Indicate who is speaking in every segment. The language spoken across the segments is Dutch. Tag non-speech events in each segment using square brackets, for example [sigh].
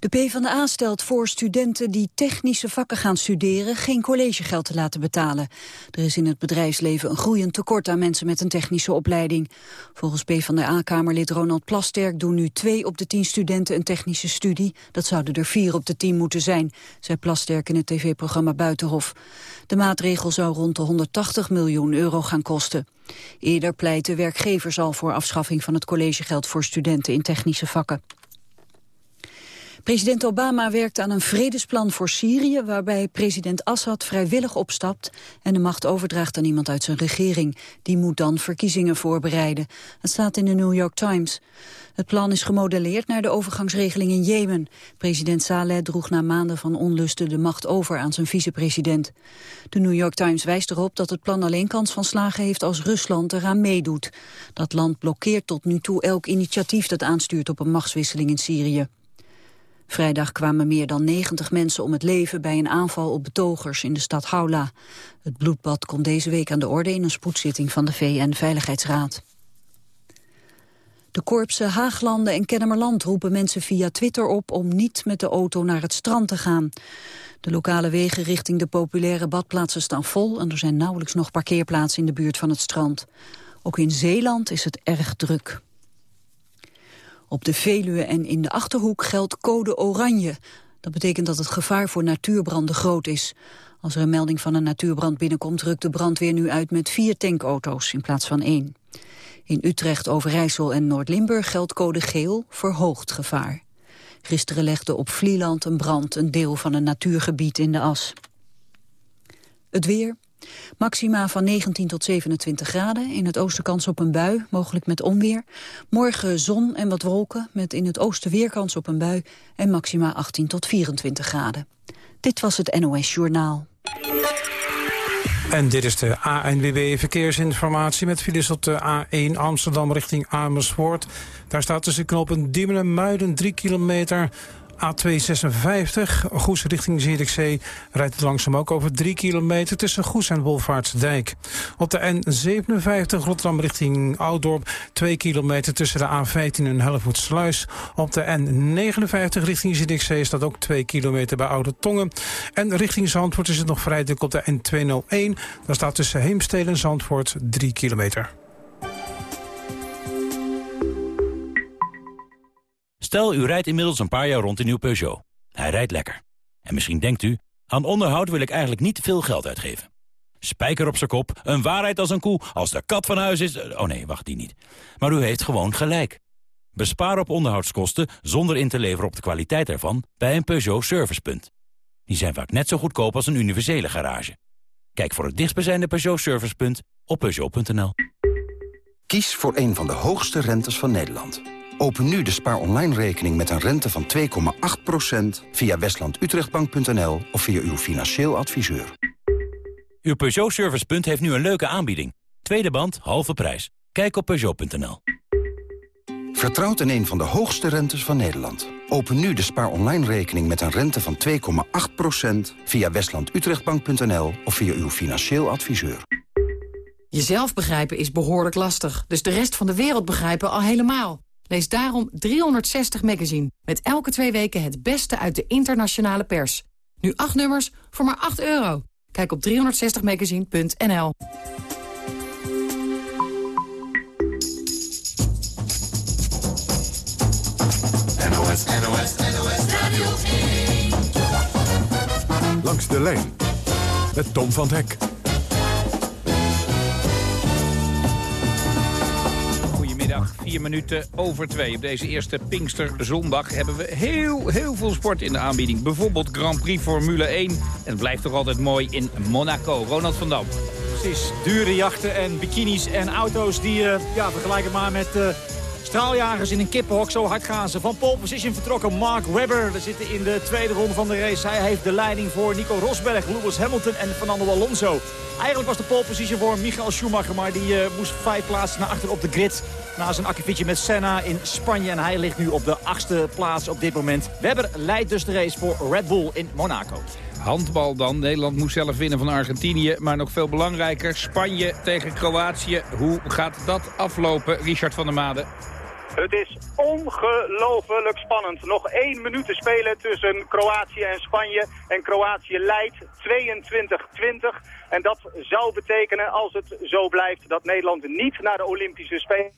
Speaker 1: De PvdA stelt voor studenten die technische vakken gaan studeren geen collegegeld te laten betalen. Er is in het bedrijfsleven een groeiend tekort aan mensen met een technische opleiding. Volgens PvdA-kamerlid Ronald Plasterk doen nu twee op de tien studenten een technische studie. Dat zouden er vier op de tien moeten zijn, zei Plasterk in het tv-programma Buitenhof. De maatregel zou rond de 180 miljoen euro gaan kosten. Eerder pleitte werkgevers al voor afschaffing van het collegegeld voor studenten in technische vakken. President Obama werkt aan een vredesplan voor Syrië... waarbij president Assad vrijwillig opstapt... en de macht overdraagt aan iemand uit zijn regering. Die moet dan verkiezingen voorbereiden. Het staat in de New York Times. Het plan is gemodelleerd naar de overgangsregeling in Jemen. President Saleh droeg na maanden van onlusten de macht over aan zijn vicepresident. De New York Times wijst erop dat het plan alleen kans van slagen heeft als Rusland eraan meedoet. Dat land blokkeert tot nu toe elk initiatief dat aanstuurt op een machtswisseling in Syrië. Vrijdag kwamen meer dan 90 mensen om het leven bij een aanval op betogers in de stad Haula. Het bloedbad komt deze week aan de orde in een spoedzitting van de VN-veiligheidsraad. De korpsen Haaglanden en Kennemerland roepen mensen via Twitter op om niet met de auto naar het strand te gaan. De lokale wegen richting de populaire badplaatsen staan vol en er zijn nauwelijks nog parkeerplaatsen in de buurt van het strand. Ook in Zeeland is het erg druk. Op de Veluwe en in de Achterhoek geldt code oranje. Dat betekent dat het gevaar voor natuurbranden groot is. Als er een melding van een natuurbrand binnenkomt... rukt de brandweer nu uit met vier tankauto's in plaats van één. In Utrecht, Overijssel en Noord-Limburg geldt code geel verhoogd gevaar. Gisteren legde op Vlieland een brand een deel van een natuurgebied in de as. Het weer, Maxima van 19 tot 27 graden. In het oosten kans op een bui, mogelijk met onweer. Morgen zon en wat wolken, met in het oosten weer kans op een bui. En maxima 18 tot 24 graden. Dit was het NOS Journaal.
Speaker 2: En dit is de ANWB Verkeersinformatie met files op de A1 Amsterdam richting Amersfoort. Daar staat tussen knopen Diemen en Muiden 3 kilometer... A256, Goes richting Zierikzee, rijdt het langzaam ook over 3 kilometer tussen Goes en Wolvaartsdijk. Op de N57 Rotterdam richting Ouddorp, 2 kilometer tussen de A15 en Hellevoetsluis. Op de N59 richting Zierikzee staat ook 2 kilometer bij Oude Tongen. En richting Zandvoort is het nog vrij druk op de N201. Daar staat tussen Heemstede en Zandvoort 3 kilometer.
Speaker 3: Stel, u rijdt inmiddels een paar jaar rond in uw Peugeot. Hij rijdt lekker. En misschien denkt u, aan onderhoud wil ik eigenlijk niet veel geld uitgeven. Spijker op zijn kop, een waarheid als een koe, als de kat van huis is... Oh nee, wacht, die niet. Maar u heeft gewoon gelijk. Bespaar op onderhoudskosten zonder in te leveren op de kwaliteit ervan... bij een Peugeot Servicepunt. Die zijn vaak net zo goedkoop als een universele garage. Kijk voor het dichtstbijzijnde Peugeot Servicepunt op Peugeot.nl.
Speaker 4: Kies voor een van de hoogste rentes van Nederland. Open nu de Spaar Online rekening met een rente van 2,8% via westlandutrechtbank.nl of via uw financieel adviseur.
Speaker 3: Uw Peugeot Servicepunt heeft nu een leuke aanbieding. Tweede band, halve prijs. Kijk op Peugeot.nl.
Speaker 4: Vertrouwt in een van de hoogste rentes van Nederland. Open nu de Spaar Online rekening met een rente van 2,8% via westlandutrechtbank.nl of via uw financieel adviseur.
Speaker 5: Jezelf begrijpen is behoorlijk lastig, dus de rest van de wereld begrijpen al helemaal. Lees daarom 360 Magazine. Met elke twee weken het beste uit de internationale pers. Nu acht nummers voor maar 8 euro. Kijk op 360magazine.nl
Speaker 6: NOS, NOS, NOS Radio 1.
Speaker 7: Langs de lijn met Tom van Hek.
Speaker 8: Goedemiddag, vier minuten over twee. Op deze eerste Pinksterzondag hebben we heel, heel veel sport in de aanbieding. Bijvoorbeeld Grand Prix Formule 1. En het blijft toch altijd mooi in Monaco. Ronald van Dam.
Speaker 9: Precies, dure jachten en bikinis en auto's die, uh, ja, vergelijken maar met... Uh, straaljagers in een kippenhok, zo hard gaan ze. Van pole position vertrokken Mark Webber. We zitten in de tweede ronde van de race. Hij heeft de leiding voor Nico Rosberg, Lewis Hamilton en Fernando Alonso. Eigenlijk was de pole position voor Michael Schumacher, maar die uh, moest vijf plaatsen naar achter op de grid. Na zijn akkefietje met Senna in Spanje. En hij ligt nu op de achtste plaats op dit moment. Webber leidt dus de race voor Red Bull in Monaco.
Speaker 8: Handbal dan. Nederland moest zelf winnen van Argentinië. Maar nog veel belangrijker, Spanje tegen Kroatië. Hoe gaat dat aflopen, Richard van der Made?
Speaker 10: Het is ongelooflijk spannend. Nog één minuut te spelen tussen Kroatië en Spanje. En Kroatië leidt 22-20. En dat zou betekenen, als het zo blijft, dat Nederland niet naar de Olympische Spelen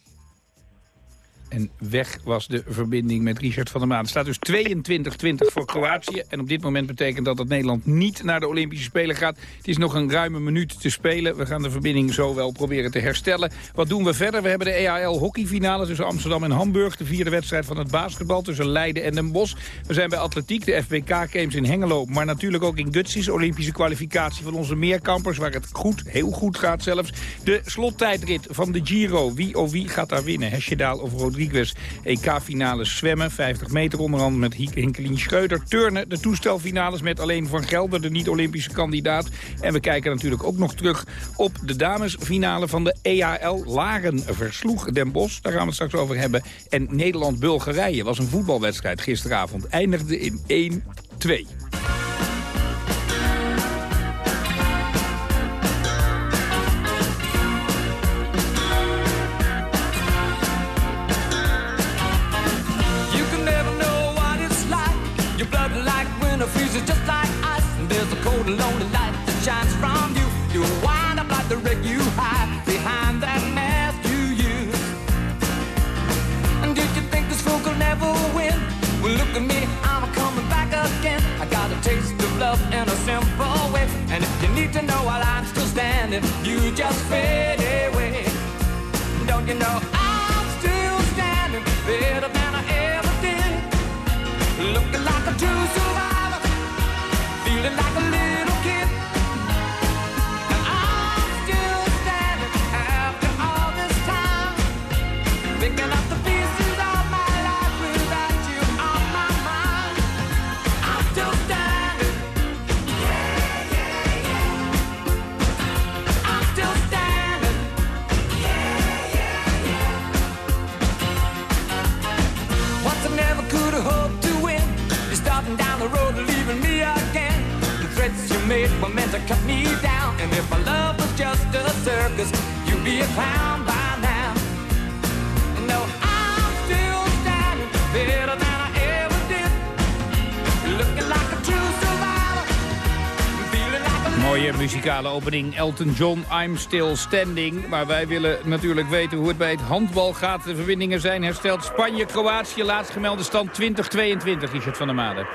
Speaker 8: en weg was de verbinding met Richard van der Maan. Het staat dus 22-20 voor Kroatië. En op dit moment betekent dat dat Nederland niet naar de Olympische Spelen gaat. Het is nog een ruime minuut te spelen. We gaan de verbinding zo wel proberen te herstellen. Wat doen we verder? We hebben de EAL hockeyfinale tussen Amsterdam en Hamburg. De vierde wedstrijd van het basketbal tussen Leiden en Den Bosch. We zijn bij atletiek, de FBK Games in Hengelo. Maar natuurlijk ook in Gutsis, Olympische kwalificatie van onze meerkampers. Waar het goed, heel goed gaat zelfs. De slottijdrit van de Giro. Wie of wie gaat daar winnen? Hesjedaal of Rodriguez? EK-finales zwemmen, 50 meter onder andere met Hinkelien Schreuder. Turnen, de toestelfinales met alleen Van Gelder, de niet-Olympische kandidaat. En we kijken natuurlijk ook nog terug op de damesfinale van de EAL. Laren versloeg Den Bosch, daar gaan we het straks over hebben. En Nederland-Bulgarije was een voetbalwedstrijd gisteravond. Eindigde in 1-2. Muzikale opening Elton John, I'm Still Standing. Maar wij willen natuurlijk weten hoe het bij het handbal gaat. De verbindingen zijn hersteld. Spanje, Kroatië, laatst gemelde stand 2022, Richard van der Made.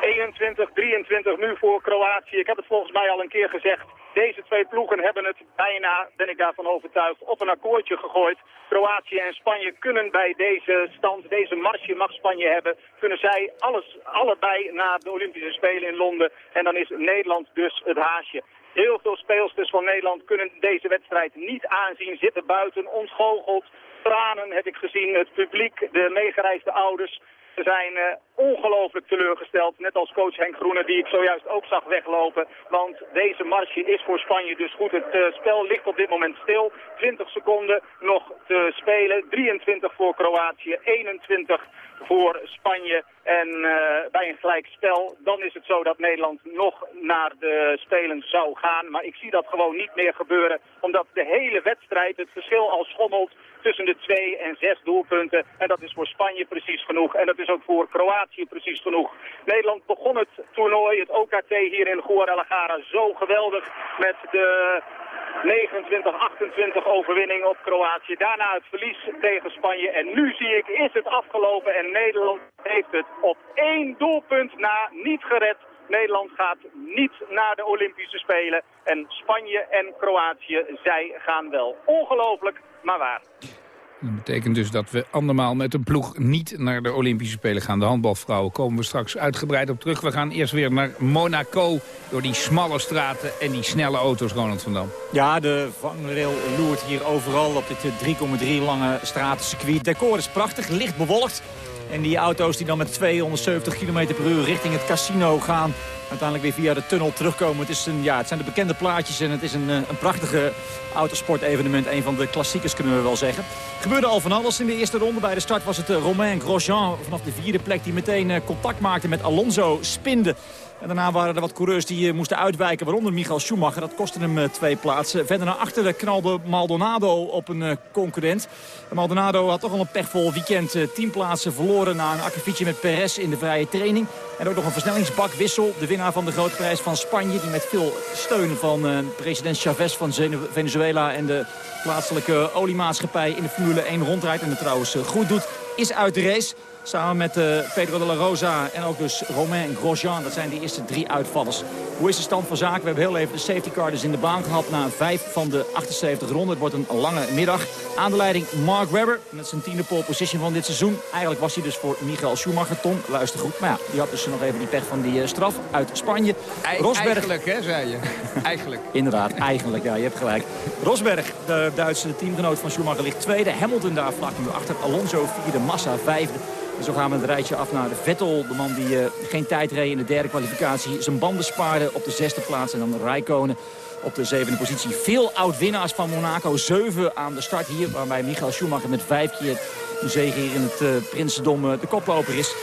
Speaker 10: 21, 23 nu voor Kroatië. Ik heb het volgens mij al een keer gezegd. Deze twee ploegen hebben het bijna, ben ik daarvan overtuigd, op een akkoordje gegooid. Kroatië en Spanje kunnen bij deze stand, deze marsje mag Spanje hebben, kunnen zij alles, allebei naar de Olympische Spelen in Londen. En dan is Nederland dus het haasje. Heel veel speelsters van Nederland kunnen deze wedstrijd niet aanzien, zitten buiten, ontgoocheld. Tranen heb ik gezien, het publiek, de meegereisde ouders. Ze zijn uh, ongelooflijk teleurgesteld, net als coach Henk Groene die ik zojuist ook zag weglopen. Want deze marge is voor Spanje dus goed. Het uh, spel ligt op dit moment stil. 20 seconden nog te spelen. 23 voor Kroatië, 21 voor Spanje. En uh, bij een gelijk spel, dan is het zo dat Nederland nog naar de Spelen zou gaan. Maar ik zie dat gewoon niet meer gebeuren, omdat de hele wedstrijd het verschil al schommelt tussen de twee en zes doelpunten. En dat is voor Spanje precies genoeg. En dat is ook voor Kroatië precies genoeg. Nederland begon het toernooi, het OKT hier in Guadalajara, zo geweldig met de 29-28 overwinning op Kroatië. Daarna het verlies tegen Spanje. En nu zie ik, is het afgelopen en Nederland heeft het op één doelpunt na niet gered. Nederland gaat niet naar de Olympische Spelen. En Spanje en Kroatië, zij gaan wel. Ongelooflijk, maar waar.
Speaker 8: Dat betekent dus dat we andermaal met een ploeg niet naar de Olympische Spelen gaan. De handbalvrouwen komen we straks uitgebreid op terug. We gaan eerst weer naar Monaco door die smalle straten en die snelle auto's, Ronald van Dam.
Speaker 9: Ja, de vangrail loert hier overal op dit 3,3 lange stratencircuit. Decor is prachtig, licht bewolkt. En die auto's die dan met 270 km per uur richting het casino gaan uiteindelijk weer via de tunnel terugkomen. Het, is een, ja, het zijn de bekende plaatjes en het is een, eh, een prachtige autosportevenement. Een van de klassiekers kunnen we wel zeggen. gebeurde al van alles in de eerste ronde. Bij de start was het eh, Romain Grosjean vanaf de vierde plek die meteen eh, contact maakte met Alonso Spinde. En daarna waren er wat coureurs die moesten uitwijken, waaronder Michael Schumacher. Dat kostte hem twee plaatsen. Verder naar achteren knalde Maldonado op een concurrent. Maldonado had toch al een pechvol weekend. tien plaatsen verloren na een akkefietje met Perez in de vrije training. En ook nog een versnellingsbakwissel. De winnaar van de grote prijs van Spanje. Die met veel steun van president Chavez van Venezuela en de plaatselijke oliemaatschappij in de Formule 1 rondrijdt. En het trouwens goed doet, is uit de race. Samen met uh, Pedro de la Rosa en ook dus Romain Grosjean. Dat zijn de eerste drie uitvallers. Hoe is de stand van zaken? We hebben heel even de safety car dus in de baan gehad na vijf van de 78 ronden. Het wordt een lange middag. Aan de leiding Mark Webber met zijn tiende pole position van dit seizoen. Eigenlijk was hij dus voor Michael Schumacher. Tom, luister goed. Maar ja, die had dus nog even die pech van die uh, straf uit Spanje.
Speaker 8: Rosberg... Eigenlijk, hè, zei je. [laughs] eigenlijk.
Speaker 9: Inderdaad, eigenlijk. Ja, je hebt gelijk. Rosberg, de Duitse teamgenoot van Schumacher, ligt tweede. Hamilton daar vlak nu achter. Alonso vierde, Massa vijfde. Zo gaan we het rijtje af naar de Vettel. De man die uh, geen tijd reed in de derde kwalificatie. Zijn banden spaarde op de zesde plaats. En dan Rijkonen op de zevende positie. Veel oud-winnaars van Monaco. Zeven aan de start hier. Waarbij Michael Schumacher met vijf keer de zege hier in het uh, Prinsendom uh, de koploper is.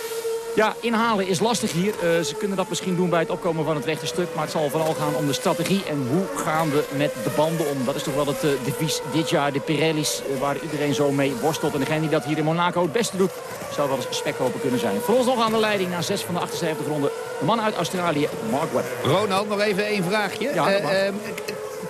Speaker 9: Ja, inhalen is lastig hier. Uh, ze kunnen dat misschien doen bij het opkomen van het rechte stuk. Maar het zal vooral gaan om de strategie. En hoe gaan we met de banden om? Dat is toch wel het uh, devies dit jaar. De Pirelli's, uh, waar iedereen zo mee worstelt. En degene die dat hier in Monaco het beste doet, zou wel eens spekkoper kunnen zijn. Voor ons nog aan de leiding na 6 van de 78 ronde. De man uit Australië, Mark Webber.
Speaker 8: Ronald, nog even één vraagje.
Speaker 9: Ja,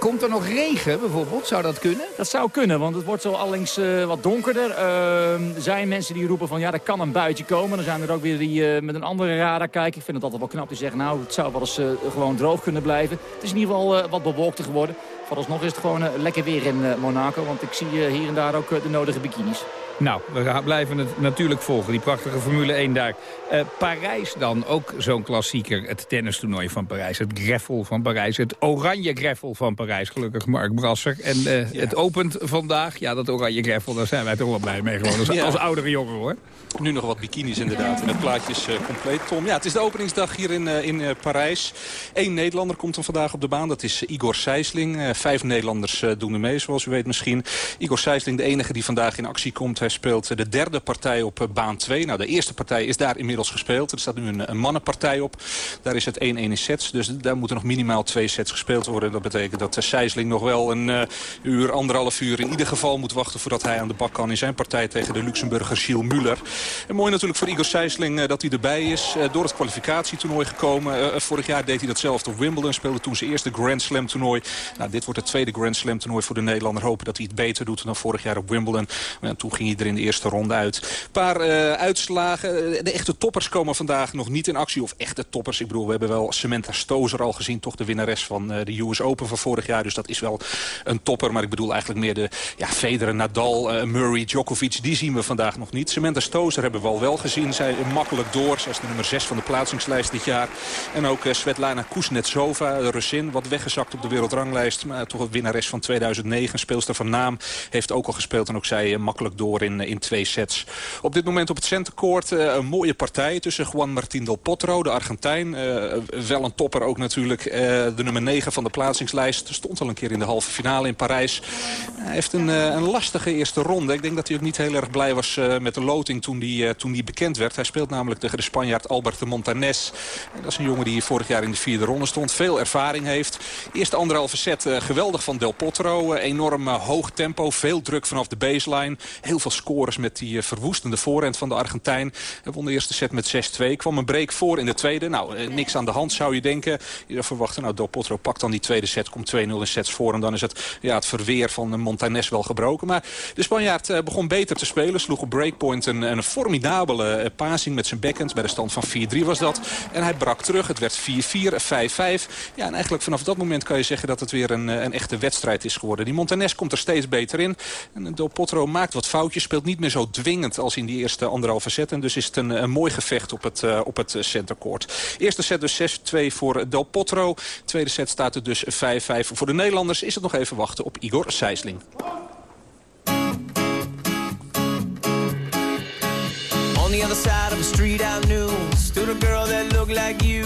Speaker 8: Komt er nog regen bijvoorbeeld? Zou dat kunnen?
Speaker 9: Dat zou kunnen, want het wordt zo allengs uh, wat donkerder. Er zijn mensen die roepen van ja, er kan een buitje komen. Dan zijn er ook weer die uh, met een andere radar kijken. Ik vind het altijd wel knap die zeggen nou, het zou wel eens gewoon droog kunnen blijven. Het is in ieder geval wat bewolkter geworden. Vooralsnog is het gewoon lekker weer in Monaco. Want ik zie hier en daar ook de nodige bikinis.
Speaker 8: Nou, we blijven het natuurlijk volgen, die prachtige Formule 1 daar. Uh, Parijs dan, ook zo'n klassieker. Het tennistoernooi van Parijs, het greffel van Parijs. Het oranje greffel van Parijs, gelukkig Mark Brasser. En uh, ja. het opent vandaag, ja dat oranje greffel, daar zijn wij toch wel blij mee gewoon. Als, ja. als oudere jongen hoor.
Speaker 11: Nu nog wat bikinis inderdaad. En het plaatje is uh, compleet, Tom. Ja, het is de openingsdag hier in, in Parijs. Eén Nederlander komt er vandaag op de baan. Dat is Igor Sijsling. vijf Nederlanders doen er mee, zoals u weet misschien. Igor Sijsling, de enige die vandaag in actie komt. Hij speelt de derde partij op baan 2. Nou, de eerste partij is daar inmiddels gespeeld. Er staat nu een, een mannenpartij op. Daar is het 1-1 in sets. Dus daar moeten nog minimaal twee sets gespeeld worden. Dat betekent dat Sijsling nog wel een uur, anderhalf uur in ieder geval moet wachten... voordat hij aan de bak kan in zijn partij tegen de Luxemburger Gilles Muller. Mooi natuurlijk voor Igor Sijsling dat hij erbij is. door het kwalificatietoernooi gekomen. vorig jaar deed hij datzelfde op Wimbledon. Speelde toen zijn eerste Grand Slam toernooi. Nou, dit wordt het tweede Grand Slam toernooi voor de Nederlander. Hopen dat hij het beter doet dan vorig jaar op Wimbledon. Toen ging hij er in de eerste ronde uit. Een paar uh, uitslagen. De echte toppers komen vandaag nog niet in actie. Of echte toppers. Ik bedoel, we hebben wel Samantha Stozer al gezien. Toch de winnares van uh, de US Open van vorig jaar. Dus dat is wel een topper. Maar ik bedoel eigenlijk meer de ja, Federer, Nadal, Murray, Djokovic. Die zien we vandaag nog niet. Samantha Stozer hebben we al wel gezien. Zij makkelijk door. Zij is de nummer 6 van de plaatsingslijst dit jaar. En ook Svetlana Kuznetsova, de Russin. Wat weggezakt op de wereldranglijst. Maar toch een winnares van 2009. Speelster van naam. Heeft ook al gespeeld. En ook zij makkelijk door in, in twee sets. Op dit moment op het centercourt uh, een mooie partij tussen Juan Martín del Potro, de Argentijn. Uh, wel een topper ook natuurlijk. Uh, de nummer 9 van de plaatsingslijst. Stond al een keer in de halve finale in Parijs. Hij heeft een, een lastige eerste ronde. Ik denk dat hij ook niet heel erg blij was met de loting toen die, toen die bekend werd. Hij speelt namelijk tegen de Spanjaard Albert de Montanes. Dat is een jongen die vorig jaar in de vierde ronde stond. Veel ervaring heeft. Eerste anderhalve set geweldig van Del Potro. enorm hoog tempo. Veel druk vanaf de baseline. Heel veel scores met die verwoestende voorhand van de Argentijn. Hij won de eerste set met 6-2. Kwam een break voor in de tweede. Nou, eh, niks aan de hand zou je denken. Je zou verwachten, nou, Del pakt dan die tweede set. Komt 2-0 in sets voor. En dan is het, ja, het verweer van Montanes wel gebroken. Maar de Spanjaard begon beter te spelen. Sloeg op breakpoint een, een formidabele passing met zijn backhand. Bij de stand van 4-3 was dat. En hij brak terug. Het werd 4-4, 5-5. Ja, en eigenlijk vanaf dat moment kan je zeggen dat het weer een, een echte wedstrijd is geworden. Die Montanes komt er steeds beter in. En Del maakt wat foutjes. Speelt niet meer zo dwingend als in die eerste anderhalve set. En dus is het een, een mooi gevecht op het, uh, op het centercourt. Eerste set dus 6-2 voor Del Potro. Tweede set staat er dus 5-5 voor de Nederlanders. Is het nog even wachten op Igor Sijsling. On the other side of the street I knew Stood a girl that looked like you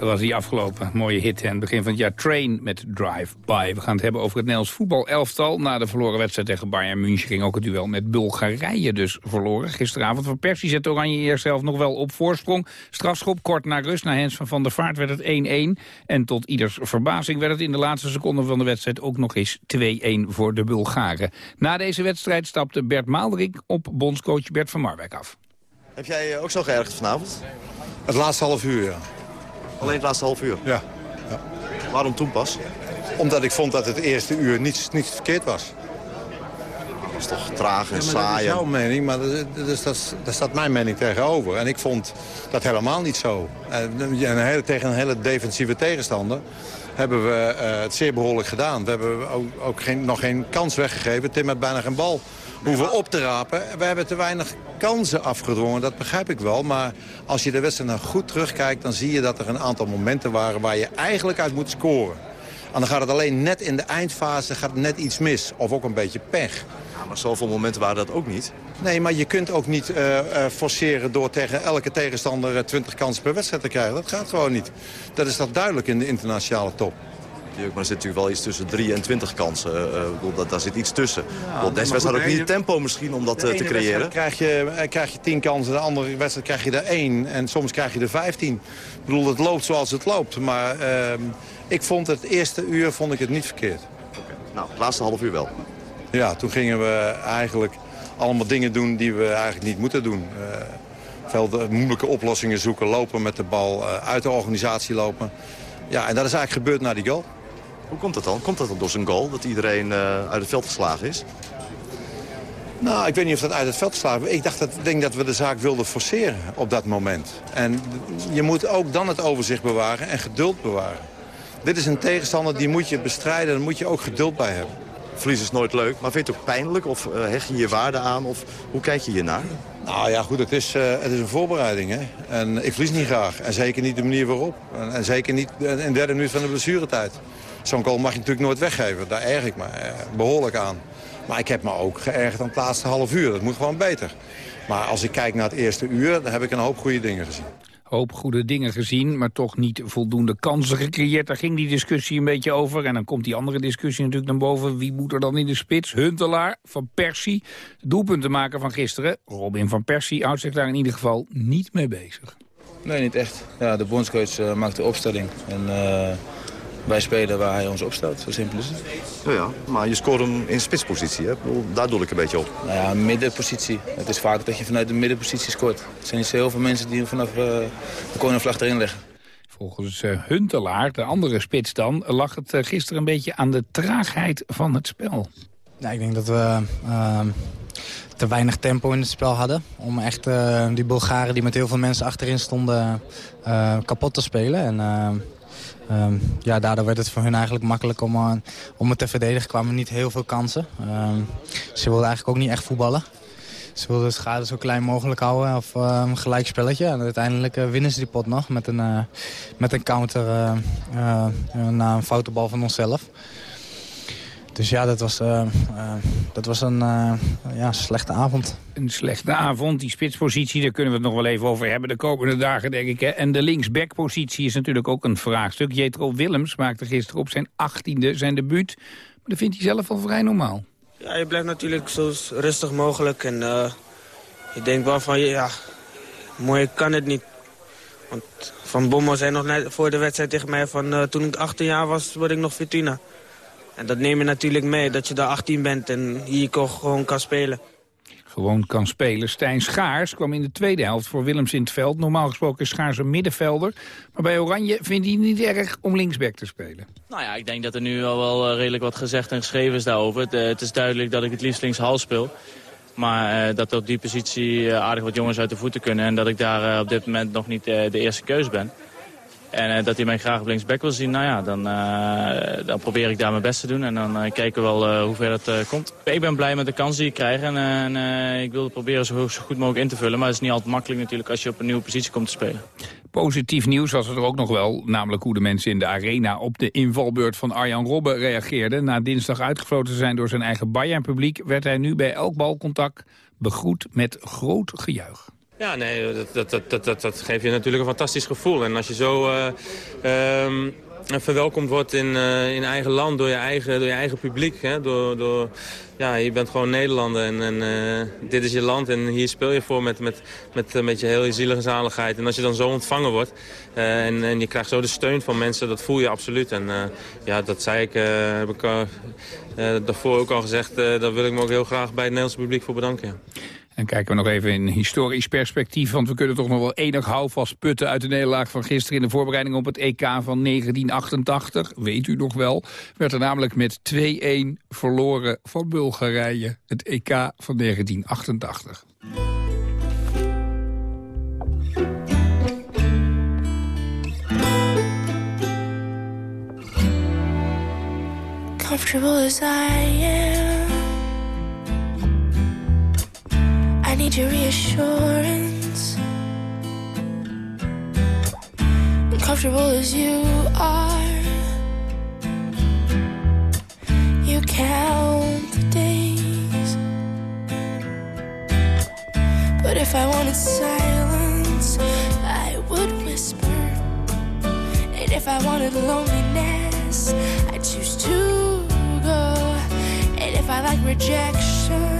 Speaker 8: was hij afgelopen. Mooie hit en begin van het jaar Train met Drive By. We gaan het hebben over het Nederlands voetbalelftal. Na de verloren wedstrijd tegen Bayern München ging ook het duel met Bulgarije dus verloren. Gisteravond van Persie zette Oranje eerst zelf nog wel op voorsprong. Strafschop kort na rust. Na Hens van Van der Vaart werd het 1-1. En tot ieders verbazing werd het in de laatste seconden van de wedstrijd ook nog eens 2-1 voor de Bulgaren. Na deze wedstrijd stapte Bert Maalderink op bondscoach Bert van Marwijk af.
Speaker 12: Heb jij je ook zo geërgerd vanavond?
Speaker 13: Het laatste half uur, ja.
Speaker 12: Alleen het laatste half uur?
Speaker 13: Ja.
Speaker 12: Waarom toen pas?
Speaker 13: Omdat ik vond dat het eerste uur niet, niet verkeerd was.
Speaker 12: Dat is toch traag en
Speaker 13: Ja,
Speaker 12: saai.
Speaker 13: dat is jouw mening, maar dat, dat, daar staat mijn mening tegenover. En ik vond dat helemaal niet zo. En, een hele, tegen een hele defensieve tegenstander hebben we eh, het zeer behoorlijk gedaan. We hebben ook, ook geen, nog geen kans weggegeven. Tim had bijna geen bal hoeven op te rapen. We hebben te weinig kansen afgedwongen, dat begrijp ik wel. Maar als je de wedstrijd nou goed terugkijkt... dan zie je dat er een aantal momenten waren waar je eigenlijk uit moet scoren. En dan gaat het alleen net in de eindfase gaat net iets mis. Of ook een beetje pech.
Speaker 12: Ja, maar zoveel momenten waren dat ook niet.
Speaker 13: Nee, maar je kunt ook niet eh, eh, forceren door tegen elke tegenstander eh, 20 kansen per wedstrijd te krijgen. Dat gaat gewoon niet. Dat is toch duidelijk in de internationale top.
Speaker 12: Maar er zit natuurlijk wel iets tussen 3 en 20 kansen. Eh, ik bedoel, dat, daar zit iets tussen. Ja, Deze wedstrijd had ook niet het tempo misschien om dat
Speaker 13: De
Speaker 12: eh, te creëren.
Speaker 13: Krijg je, eh, krijg je 10 kansen, de andere wedstrijd krijg je er 1. En soms krijg je er 15. Ik bedoel, het loopt zoals het loopt. Maar ehm, ik vond het eerste uur vond ik het niet verkeerd.
Speaker 12: Nou, het laatste half uur wel.
Speaker 13: Ja, toen gingen we eigenlijk allemaal dingen doen die we eigenlijk niet moeten doen. Eh, veel de moeilijke oplossingen zoeken, lopen met de bal, eh, uit de organisatie lopen. Ja, en dat is eigenlijk gebeurd na die goal.
Speaker 12: Hoe komt dat dan? Komt dat dan door zijn goal, dat iedereen eh, uit het veld geslagen is?
Speaker 13: Nou, ik weet niet of dat uit het veld slaat. Ik dacht dat, denk dat we de zaak wilden forceren op dat moment. En je moet ook dan het overzicht bewaren en geduld bewaren. Dit is een tegenstander, die moet je bestrijden. Daar moet je ook geduld bij hebben.
Speaker 12: Verlies is nooit leuk, maar vind je het ook pijnlijk? Of eh, hecht je je waarde aan? Of hoe kijk je hiernaar?
Speaker 13: Nou ja, goed, het is, eh, het is een voorbereiding. Hè? En ik verlies niet graag. En zeker niet de manier waarop. En, en zeker niet in de derde minuut van de blessuretijd. Zo'n goal mag je natuurlijk nooit weggeven. Daar erg ik me eh, behoorlijk aan. Maar ik heb me ook geërgerd aan het laatste half uur. Dat moet gewoon beter. Maar als ik kijk naar het eerste uur, dan heb ik een hoop goede dingen gezien.
Speaker 8: Hoop goede dingen gezien, maar toch niet voldoende kansen gecreëerd. Daar ging die discussie een beetje over. En dan komt die andere discussie natuurlijk naar boven. Wie moet er dan in de spits? Huntelaar van Persie. De doelpuntenmaker van gisteren, Robin van Persie, houdt zich daar in ieder geval niet mee bezig.
Speaker 14: Nee, niet echt. Ja, de bondscoach eh, maakt de opstelling. En, eh, wij spelen waar hij ons opstelt. Zo simpel is het.
Speaker 12: Ja, ja, maar je scoort hem in spitspositie. Hè? Ik bedoel, Daar doe ik een beetje op.
Speaker 14: Nou ja, middenpositie. Het is vaak dat je vanuit de middenpositie scoort. Er zijn niet zo heel veel mensen die vanaf uh, de cornervlag erin leggen.
Speaker 8: Volgens uh, Huntelaar, de andere spits dan, lag het uh, gisteren een beetje aan de traagheid van het spel.
Speaker 15: Ja, ik denk dat we uh, te weinig tempo in het spel hadden. Om echt uh, die Bulgaren die met heel veel mensen achterin stonden uh, kapot te spelen. En um, ja, daardoor werd het voor hun eigenlijk makkelijk om, om het te verdedigen. kwamen niet heel veel kansen. Um, ze wilden eigenlijk ook niet echt voetballen. Ze wilden de schade zo klein mogelijk houden of een gelijk spelletje. En uiteindelijk uh, winnen ze die pot nog met een, uh, met een counter na een foute bal van onszelf. Dus ja, dat was, dat was een ja, slechte avond.
Speaker 8: Een slechte avond. Die spitspositie, daar kunnen we het nog wel even over hebben de komende dagen, denk ik. Hè. En de linksbackpositie is natuurlijk ook een vraagstuk. Jetro Willems maakte gisteren op zijn achttiende zijn debuut. Maar dat vindt hij zelf wel vrij normaal.
Speaker 16: Ja, je blijft natuurlijk zo rustig mogelijk. En uh, je denkt wel van, ja, mooi kan het niet. Want Van Bommel zei nog net voor de wedstrijd tegen mij van... Uh, toen ik 18 jaar was, word ik nog Fortuna. En dat neem je natuurlijk mee, dat je daar 18 bent en hier gewoon kan spelen
Speaker 8: gewoon kan spelen. Stijn Schaars kwam in de tweede helft voor Willems in het veld. Normaal gesproken is Schaars een middenvelder. Maar bij Oranje vindt hij het niet erg om linksback te spelen.
Speaker 17: Nou ja, ik denk dat er nu al wel eh, redelijk wat gezegd en geschreven is daarover. Het, uh, het is duidelijk dat ik het liefst linkshals speel. Maar uh, dat op die positie aardig wat jongens uit de voeten kunnen. En dat ik daar op dit moment nog niet de eerste keus ben. En uh, dat hij mij graag op linksback wil zien, nou ja, dan, uh, dan probeer ik daar mijn best te doen. En dan uh, kijken we wel hoe ver het komt. Ik ben blij met de kans die ik krijg en, en ik wil het proberen zo, zo, goed mogelijk in te vullen. Maar het is niet altijd makkelijk natuurlijk als je op een nieuwe positie komt te spelen.
Speaker 8: Positief nieuws was er ook nog wel, namelijk hoe de mensen in de arena op de invalbeurt van Arjan Robben reageerden. Na dinsdag uitgefloten te zijn door zijn eigen Bayern-publiek werd hij nu bij elk balcontact begroet met groot gejuich.
Speaker 18: Ja, nee, dat, dat, dat, dat, dat geeft je natuurlijk een fantastisch gevoel. En als je zo uh, um, verwelkomd wordt in, uh, in eigen land door je eigen, door je eigen publiek. Hè, door, door, ja, je bent gewoon Nederlander en, en uh, dit is je land en hier speel je voor met, met, met, met je hele zielige zaligheid. En als je dan zo ontvangen wordt en, en je krijgt zo de steun van mensen, dat voel je absoluut. En ja, dat zei ik, heb ik daarvoor ook al gezegd, daar wil ik me ook heel graag bij het Nederlandse publiek voor bedanken.
Speaker 8: En kijken we nog even in historisch perspectief... want we kunnen toch nog wel enig houvast putten uit de nederlaag van gisteren... in de voorbereiding op het EK van 1988. Weet u nog wel. Werd er namelijk met 2-1 verloren van Bulgarije. Het EK van 1988. Comfortable as I am need your reassurance. Comfortable as you are, you count the days. But if I wanted silence, I would whisper. And if I wanted loneliness, I'd choose to go. And if I like rejection,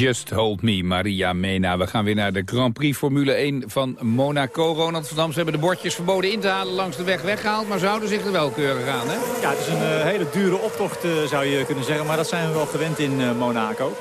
Speaker 19: Just Hold Me,
Speaker 8: Maria Mena. We gaan weer naar de Grand Prix Formule 1 van Monaco. Ronald van Dam, ze hebben de bordjes verboden in te halen langs de weg weggehaald... maar ze houden zich er wel keurig aan, hè?
Speaker 9: Ja, het is een eh, hele dure optocht eh, zou je kunnen zeggen. Maar dat zijn we wel gewend in eh, Monaco.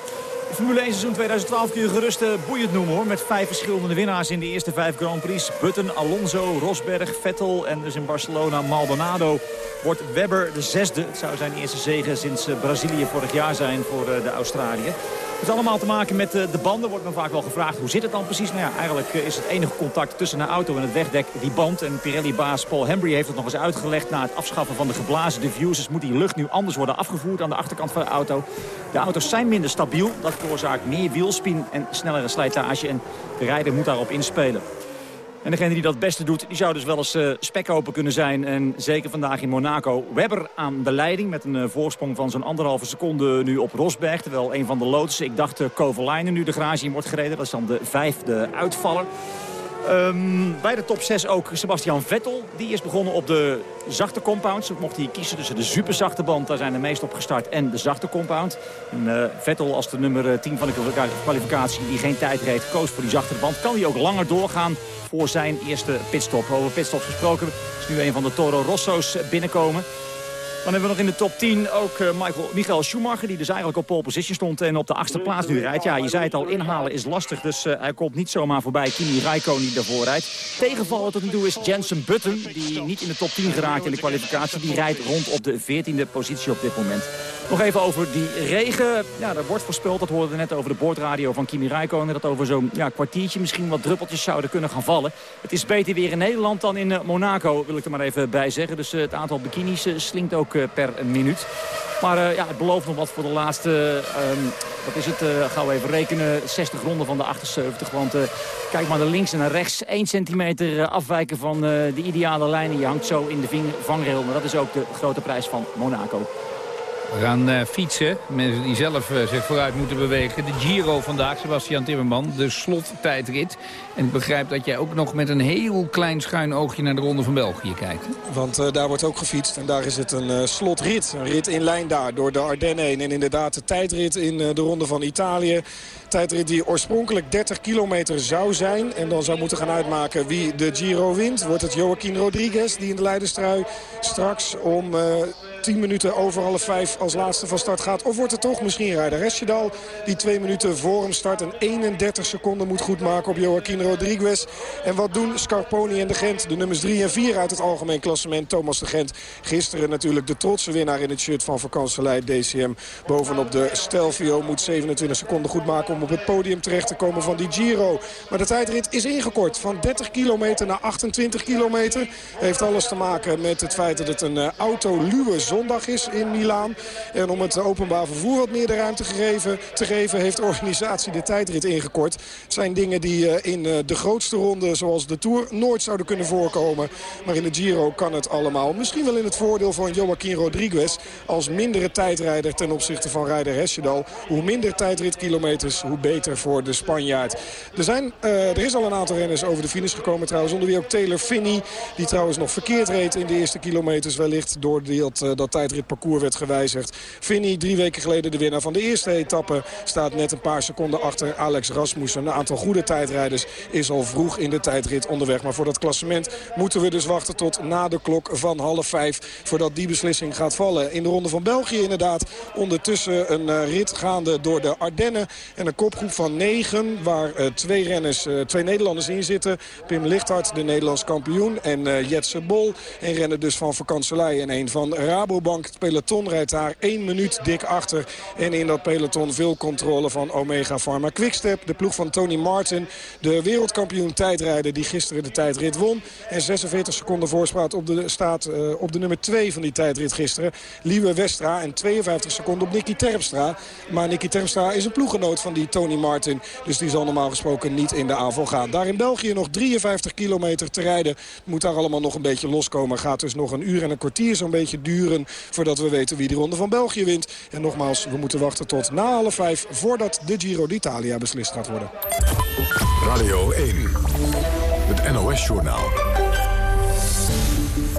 Speaker 9: Formule 1 seizoen 2012 kun je gerust boeiend noemen hoor. Met vijf verschillende winnaars in de eerste vijf Grand Prix. Button, Alonso, Rosberg, Vettel en dus in Barcelona Maldonado. Wordt Webber de zesde. Het zou zijn eerste zege sinds Brazilië vorig jaar zijn voor de Australië. Het heeft allemaal te maken met eh, de banden. Wordt me vaak wel gevraagd hoe zit het dan precies? Nou ja, eigenlijk eh, is het enige contact tussen een auto en het wegdek die band. En Pirelli-baas Paul Hembry heeft het nog eens uitgelegd. Na het afschaffen van de geblazen diffusers moet die lucht nu anders worden afgevoerd aan de achterkant van de auto. De auto's zijn minder stabiel. Dat veroorzaakt meer wielspin en snellere slijtage. En de rijder moet daarop inspelen. En degene die dat beste doet, die zou dus wel eens uh, spekkoper kunnen zijn. En zeker vandaag in Monaco. Webber aan de leiding met een uh, voorsprong van zo'n anderhalve seconde nu op Rosberg. Terwijl een van de Lotussen, ik dacht uh, Kovalainen nu de garage in wordt gereden. Dat is dan de vijfde uitvaller. Um, bij de top 6 ook Sebastian Vettel. Die is begonnen op de zachte compounds. Mocht hij kiezen tussen de superzachte band, daar zijn de meest op gestart, en de zachte compound. En, Vettel als de nummer 10 van de kwalificatie die geen tijd reed, koos voor die zachte band. Kan hij ook langer doorgaan voor zijn eerste pitstop. Over pitstops gesproken is nu een van de Toro Rosso's binnenkomen. Dan hebben we nog in de top 10 ook uh, Michael, Michael Schumacher... die dus eigenlijk op pole position stond en op de achtste plaats nu rijdt. Ja, je zei het al, inhalen is lastig, dus uh, hij komt niet zomaar voorbij. Kimi Räikkönen die daarvoor rijdt. Tegenvallen tot nu toe is Jensen Button... die niet in de top 10 geraakt in de kwalificatie. Die rijdt rond op de 14e positie op dit moment. Nog even over die regen. Ja, er wordt voorspeld, dat hoorden we net over de boordradio van Kimi Räikkönen... dat over zo'n ja, kwartiertje misschien wat druppeltjes zouden kunnen gaan vallen. Het is beter weer in Nederland dan in uh, Monaco, wil ik er maar even bij zeggen. Dus het aantal bikinis slinkt ook per minuut. Maar uh, ja, het belooft nog wat voor de laatste, um, wat is het, uh, gaan we even rekenen, 60 ronden van de 78. Want kijk maar naar links en naar rechts, 1 centimeter afwijken van de ideale lijn. Je hangt zo in de vangrail. Maar dat is ook de grote prijs van Monaco.
Speaker 8: We gaan uh, fietsen. Mensen die zelf uh, zich vooruit moeten bewegen. De Giro vandaag, Sebastian Timmerman. De slottijdrit. En ik begrijp dat jij ook nog met een heel klein schuin oogje naar de Ronde van België kijkt.
Speaker 20: Want uh, daar wordt ook gefietst. En daar is het een slotrit. Een rit in lijn daar door de Ardennen heen. En inderdaad de tijdrit in de Ronde van Italië. Tijdrit die oorspronkelijk 30 kilometer zou zijn. En dan zou moeten gaan uitmaken wie de Giro wint. Wordt het Joaquin Rodriguez die in de leiderstrui straks om 10 minuten over half 5 als laatste van start gaat. Of wordt het toch misschien Rijder Resjedal die twee minuten voor hem start. En 31 seconden moet goedmaken op Joaquin Rodriguez. En wat doen Scarponi en de Gent, de nummers 3 en 4 uit het algemeen klassement. Thomas de Gent, gisteren natuurlijk de trotse winnaar in het shirt van vakantieleid DCM. Bovenop de Stelvio moet 27 seconden goedmaken om op het podium terecht te komen van die Giro. Maar de tijdrit is ingekort van 30 kilometer naar 28 kilometer. Heeft alles te maken met het feit dat het een uh, autoluwe zondag is in Milaan. En om het openbaar vervoer wat meer de ruimte gegeven, te geven... heeft de organisatie de tijdrit ingekort. Het zijn dingen die uh, in uh, de grootste ronde, zoals de Tour, nooit zouden kunnen voorkomen. Maar in de Giro kan het allemaal. Misschien wel in het voordeel van Joaquin Rodriguez... als mindere tijdrijder ten opzichte van rijder Hesjedal. Hoe minder tijdritkilometers, hoe beter voor de Spanjaard. Er, zijn, uh, er is al een aantal renners over de finish gekomen trouwens. Onder wie ook Taylor Finney. Die trouwens nog verkeerd reed in de eerste kilometers wellicht. Door dat dat tijdritparcours werd gewijzigd. Vinny, drie weken geleden de winnaar van de eerste etappe... staat net een paar seconden achter Alex Rasmussen. Een aantal goede tijdrijders is al vroeg in de tijdrit onderweg. Maar voor dat klassement moeten we dus wachten tot na de klok van half vijf... voordat die beslissing gaat vallen. In de ronde van België inderdaad ondertussen een uh, rit gaande door de Ardennen. En een kopgroep van negen waar uh, twee renners, uh, twee Nederlanders in zitten. Pim Lichthart, de Nederlands kampioen. En Jetse Bol, een renner dus van Vakantselij en een van Rabobank. Het peloton rijdt daar één minuut dik achter. En in dat peloton veel controle van Omega Pharma Quickstep. De ploeg van Tony Martin, de wereldkampioen tijdrijder die gisteren de tijdrit won. En 46 seconden voorspraat op de, staat uh, op de nummer 2 van die tijdrit gisteren. Liewe Westra en 52 seconden op Nicky Terpstra. Maar Nicky Terpstra is een ploeggenoot van die Tony Martin. Dus die zal normaal gesproken niet in de aanval gaan. Daar in België nog 53 kilometer te rijden. Moet daar allemaal nog een beetje loskomen. Gaat dus nog een uur en een kwartier zo'n beetje duren... voordat we weten wie de ronde van België wint. En nogmaals, we moeten wachten tot na half vijf... voordat de Giro d'Italia beslist gaat worden.
Speaker 7: Radio 1, het NOS-journaal.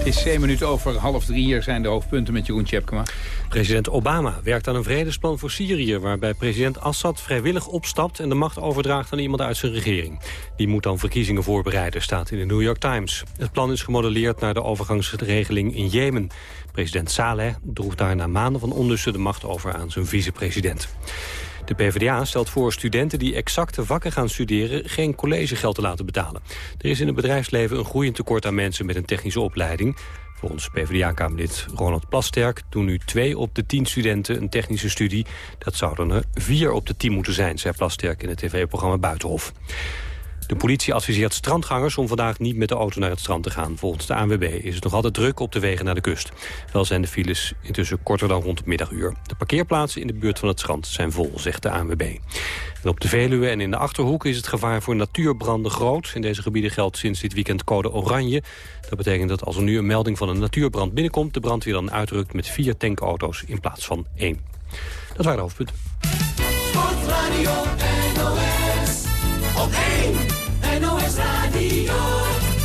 Speaker 8: Het is 7 minuten over half drie. Hier zijn de hoofdpunten met Jeroen Tjepkema.
Speaker 21: President Obama werkt aan een vredesplan voor Syrië... waarbij president Assad vrijwillig opstapt... en de macht overdraagt aan iemand uit zijn regering. Die moet dan verkiezingen voorbereiden, staat in de New York Times. Het plan is gemodelleerd naar de overgangsregeling in Jemen. President Saleh droeg daar na maanden van onlusten de macht over aan zijn vicepresident. De PvdA stelt voor studenten die exacte vakken gaan studeren... geen collegegeld te laten betalen. Er is in het bedrijfsleven een groeiend tekort aan mensen met een technische opleiding. Volgens PvdA-kamerlid Ronald Plasterk doen nu twee op de tien studenten een technische studie. Dat zouden er vier op de tien moeten zijn, zei Plasterk in het tv-programma Buitenhof. De politie adviseert strandgangers om vandaag niet met de auto naar het strand te gaan. Volgens de ANWB is het nog altijd druk op de wegen naar de kust. Wel zijn de files intussen korter dan rond het middaguur. De parkeerplaatsen in de buurt van het strand zijn vol, zegt de ANWB. En op de Veluwe en in de Achterhoek is het gevaar voor natuurbranden groot. In deze gebieden geldt sinds dit weekend code oranje. Dat betekent dat als er nu een melding van een natuurbrand binnenkomt... de brandweer dan uitrukt met vier tankauto's in plaats van één. Dat waren de hoofdpunten.
Speaker 6: Sportradio NOS op 1 NOS Radio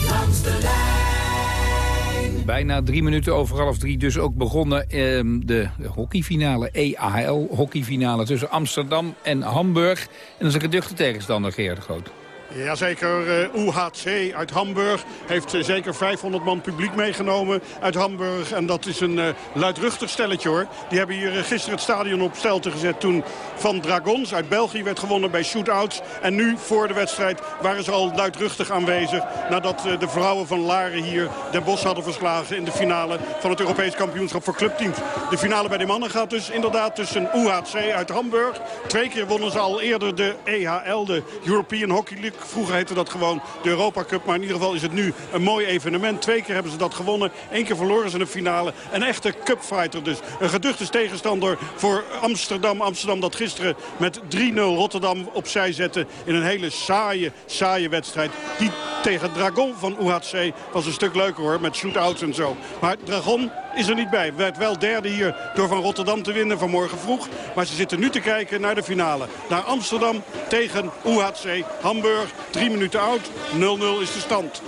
Speaker 6: langs de lijn.
Speaker 8: Bijna drie minuten over half drie dus ook begonnen eh, de hockeyfinale, EAL hockeyfinale tussen Amsterdam en Hamburg. En dat is een geduchte tegenstander, de Groot.
Speaker 22: Jazeker, uh, UHC uit Hamburg heeft uh, zeker 500 man publiek meegenomen uit Hamburg. En dat is een uh, luidruchtig stelletje hoor. Die hebben hier gisteren het stadion op stelte gezet toen van Dragons uit België werd gewonnen bij shootouts. En nu voor de wedstrijd waren ze al luidruchtig aanwezig. Nadat de vrouwen van Laren hier Den Bosch hadden verslagen in de finale van het Europees kampioenschap voor clubteams. De finale bij de mannen gaat dus inderdaad tussen UHC uit Hamburg. Twee keer wonnen ze al eerder de EHL, de European Hockey League. Vroeger heette dat gewoon de Europa Cup. Maar in ieder geval is het nu een mooi evenement. Twee keer hebben ze dat gewonnen. Eén keer verloren ze in de finale. Een echte cupfighter dus. Een geduchte tegenstander voor Amsterdam. Amsterdam dat gisteren met 3-0 Rotterdam opzij zette. In een hele saaie, saaie wedstrijd. Die tegen Dragon van UHC was een stuk leuker hoor. Met shootouts en zo. Maar Dragon is er niet bij. Werd wel derde hier door van Rotterdam te winnen vanmorgen vroeg. Maar ze zitten nu te kijken naar de finale. Naar Amsterdam tegen UHC Hamburg. Drie minuten oud. 0-0 is de stand.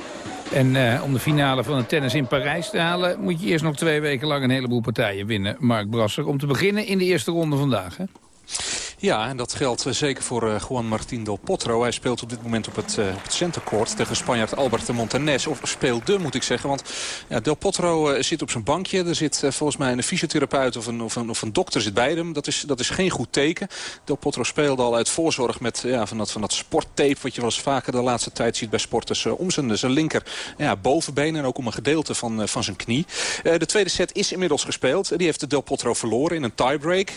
Speaker 8: En uh, om de finale van het tennis in Parijs te halen... moet je eerst nog twee weken lang een heleboel partijen winnen. Mark Brasser, om te beginnen in de eerste ronde vandaag. Hè?
Speaker 11: Ja, en dat geldt uh, zeker voor uh, Juan Martín del Potro. Hij speelt op dit moment op het, uh, op het tegen Spanjaard Albert de Montanes. Of speelde, moet ik zeggen. Want ja, del Potro zit op zijn bankje. Er zit volgens mij een fysiotherapeut of een, of, een, of een dokter zit bij hem. Dat is, dat is geen goed teken. Del Potro speelde al uit voorzorg met ja, van, dat, van dat sporttape... wat je wel eens vaker de laatste tijd ziet bij sporters... om zijn, zijn linker ja, bovenbeen en ook om een gedeelte van, van zijn knie. de tweede set is inmiddels gespeeld. Die heeft Del Potro verloren in een tiebreak.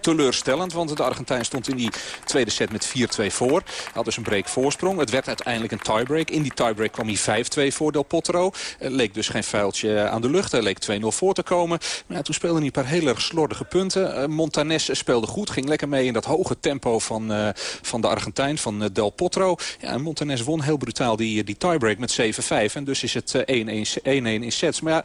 Speaker 11: teleurstellend want de Argentijn stond in die tweede set met 4-2 voor. Had dus een break voorsprong. Het werd uiteindelijk een tiebreak. In die tiebreak kwam hij 5-2 voor Del Potro. Leek dus geen vuiltje aan de lucht. Hij leek 2-0 voor te komen. Maar ja, toen speelden hij een paar hele slordige punten. Uh, Montanes speelde goed, ging lekker mee in dat hoge tempo van, uh, van de Argentijn, van uh, Del Potro. Ja, Montanes won heel brutaal die, die tiebreak met 7-5. En dus is het 1-1 in sets. Maar ja,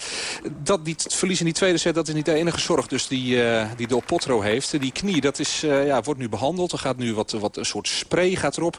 Speaker 11: dat, die, verlies in die tweede set, dat is niet de enige zorg dus die, die Del Potro heeft. Die knie, dat is eh, ja, wordt nu behandeld. Er gaat nu wat, wat een soort spray gaat erop.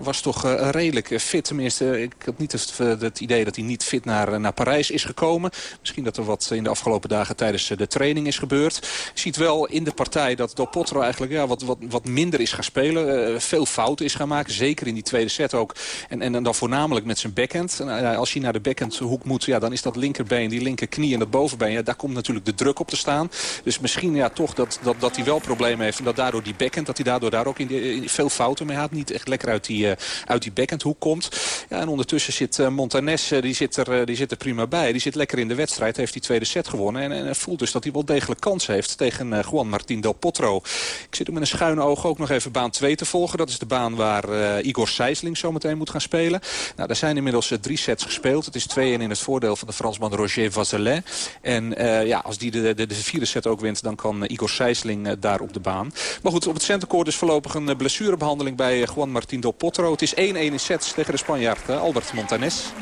Speaker 11: Was toch eh, redelijk eh, fit. Tenminste, ik had niet het, het, idee dat hij niet fit naar, naar Parijs is gekomen. Misschien dat er wat in de afgelopen dagen tijdens de training is gebeurd. Je ziet wel in de partij dat Del Potro eigenlijk ja, wat, wat, wat minder is gaan spelen. veel fouten is gaan maken. Zeker in die tweede set ook. En, en, dan voornamelijk met zijn backhand. Als hij naar de backhandhoek moet, ja, dan is dat linkerbeen, die linkerknie en dat bovenbeen. Ja, daar komt natuurlijk de druk op te staan. Dus misschien ja, toch dat, dat, dat hij wel problemen heeft. Daardoor die backhand, dat hij daardoor daar ook in, veel fouten mee had. Niet echt lekker uit die, uh, uit die backhandhoek komt. Ja, en ondertussen zit uh, Montanes, uh, die, zit er, die zit er prima bij. Die zit lekker in de wedstrijd, heeft die tweede set gewonnen. En, en voelt dus dat hij wel degelijk kans heeft tegen Juan Martín Del Potro. Ik zit hem met een schuine oog ook nog even baan 2 te volgen. Dat is de baan waar Igor Sijsling zometeen moet gaan spelen. Nou, er zijn inmiddels drie sets gespeeld. Het is 2-1 in het voordeel van de Fransman Roger Vazelin. En ja, als die de, de, de vierde set ook wint, dan kan Igor Sijsling daar op de baan. Maar goed, op het centercourt is voorlopig een blessurebehandeling bij Juan Martín Del Potro. Het is 1-1 in sets tegen de Spanjaard Albert Montanes.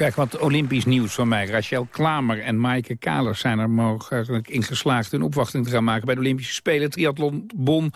Speaker 8: Kijk, wat Olympisch nieuws van mij. Rachel Klamer en Maaike Kalers zijn er mogelijk in geslaagd... een opwachting te gaan maken bij de Olympische Spelen. Triathlon Bon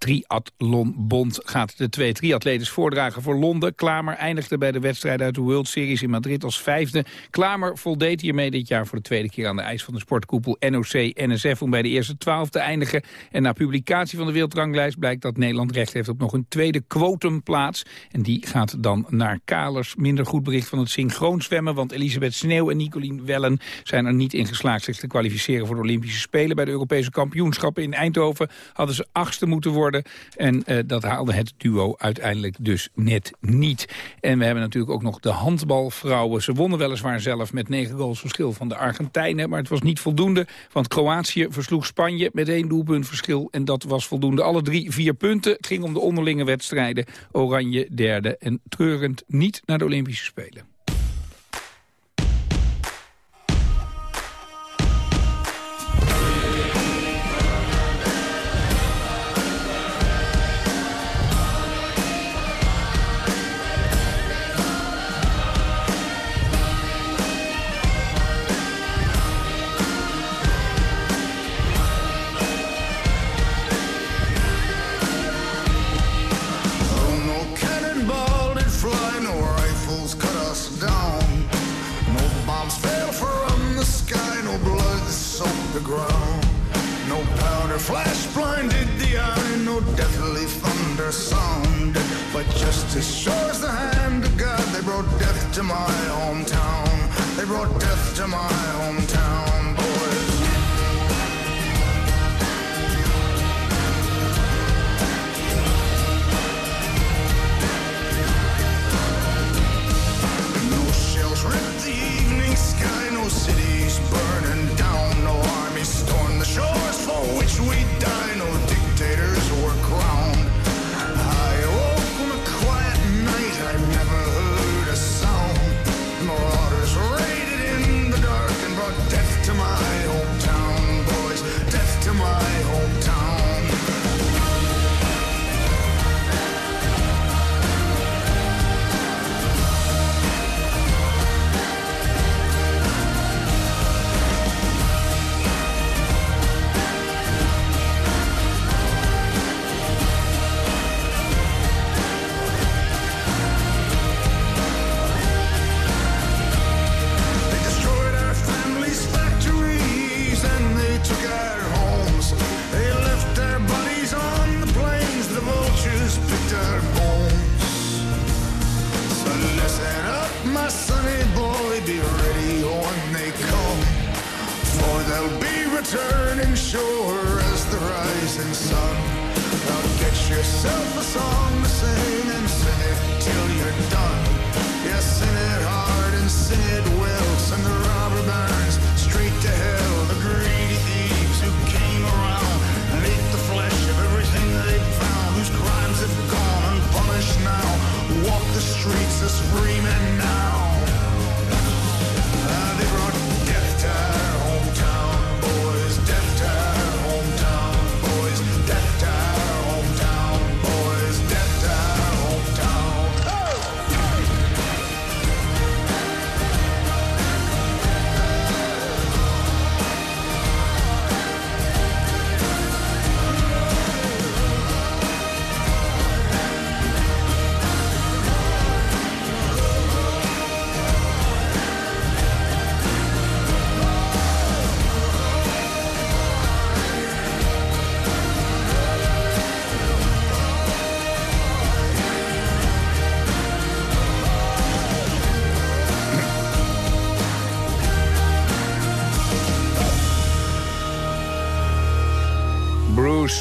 Speaker 8: Triathlonbond gaat de twee triatletes voordragen voor Londen. Klamer eindigde bij de wedstrijd uit de World Series in Madrid als vijfde. Klamer voldeed hiermee dit jaar voor de tweede keer aan de eis van de sportkoepel NOC-NSF... om bij de eerste twaalf te eindigen. En na publicatie van de wereldranglijst blijkt dat Nederland recht heeft op nog een tweede quotumplaats. En die gaat dan naar Kalers. Minder goed bericht van het synchroon zwemmen, want Elisabeth Sneeuw en Nicolien Wellen zijn er niet in geslaagd zich te kwalificeren voor de Olympische Spelen. Bij de Europese kampioenschappen in Eindhoven hadden ze achtste moeten worden en uh, dat haalde het duo uiteindelijk dus net niet. En we hebben natuurlijk ook nog de handbalvrouwen. Ze wonnen weliswaar zelf met negen goals verschil van de Argentijnen. Maar het was niet voldoende, want Kroatië versloeg Spanje met één doelpunt verschil. En dat was voldoende. Alle drie vier punten. Het ging om de onderlinge wedstrijden. Oranje derde en treurend niet naar de Olympische Spelen.
Speaker 23: the ground. No powder flash blinded the eye, no deathly thunder sounded. But just as sure as the hand of God. They brought death to my hometown. They brought death to my hometown, boys. No shells ripped the evening sky, no city yourself a song to sing and sing it till you're done. Yeah, sing it hard and sing it well. Send the robber barons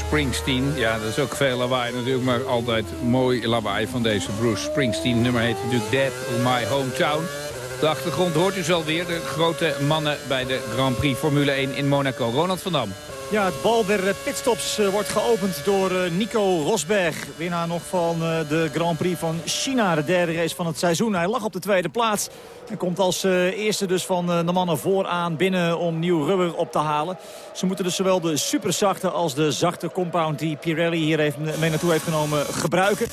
Speaker 8: Springsteen. Ja, dat is ook veel lawaai natuurlijk, maar altijd mooi lawaai van deze Bruce Springsteen. nummer heet natuurlijk Dead in My Hometown. De achtergrond hoort u zo weer. De grote mannen bij de Grand Prix Formule 1 in Monaco. Ronald van Dam.
Speaker 9: Ja, het bal der pitstops eh, wordt geopend door eh, Nico Rosberg. Winnaar nog van eh, de Grand Prix van China. De derde race van het seizoen. Hij lag op de tweede plaats. En komt als eerste dus van de mannen vooraan binnen om nieuw rubber op te halen. Ze moeten dus zowel de superzachte als de zachte compound die Pirelli hier heeft, mee naartoe heeft genomen gebruiken.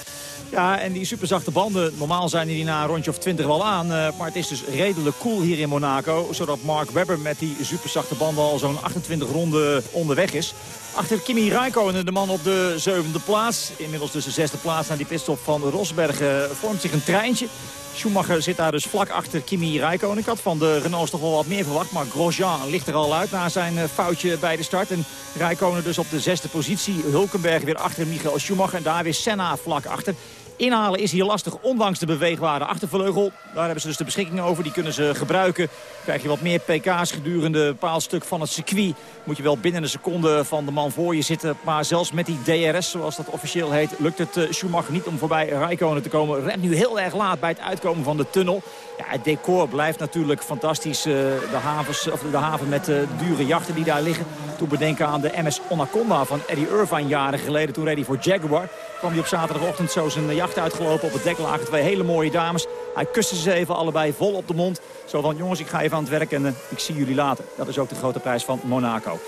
Speaker 9: Ja, en die superzachte banden, normaal zijn die na een rondje of 20 wel aan. maar het is dus redelijk cool hier in Monaco. Zodat Mark Webber met die superzachte banden al zo'n 28 ronden onderweg is. Achter Kimi Räikkönen, de man op de zevende plaats. Inmiddels dus de zesde plaats naar die pitstop van Rosberg vormt zich een treintje. Schumacher zit daar dus vlak achter Kimi Räikkönen. Ik had van de Renaults toch wel wat meer verwacht. Maar Grosjean ligt er al uit na zijn foutje bij de start. En Räikkönen dus op de zesde positie. Hulkenberg weer achter Michael Schumacher. En daar weer Senna vlak achter. Inhalen is hier lastig, ondanks de beweegbare achtervleugel. Daar hebben ze dus de beschikking over, die kunnen ze gebruiken. Krijg je wat meer pk's gedurende een bepaald stuk van het circuit. Moet je wel binnen een seconde van de man voor je zitten. Maar zelfs met die DRS, zoals dat officieel heet, lukt het Schumacher niet om voorbij Räikkönen te komen. Remt nu heel erg laat bij het uitkomen van de tunnel. Het decor blijft natuurlijk fantastisch. de, havens, of de haven met de dure jachten die daar liggen. Toen bedenken aan de MS Onaconda van Eddie Irvine jaren geleden. Toen reed hij voor Jaguar. Kwam hij op zaterdagochtend zo zijn jacht uitgelopen. Op het dek lagen twee hele mooie dames. Hij kuste ze even allebei vol op de mond. Zo van, jongens, ik ga even aan het werk en ik zie jullie later. Dat is ook de grote prijs van Monaco.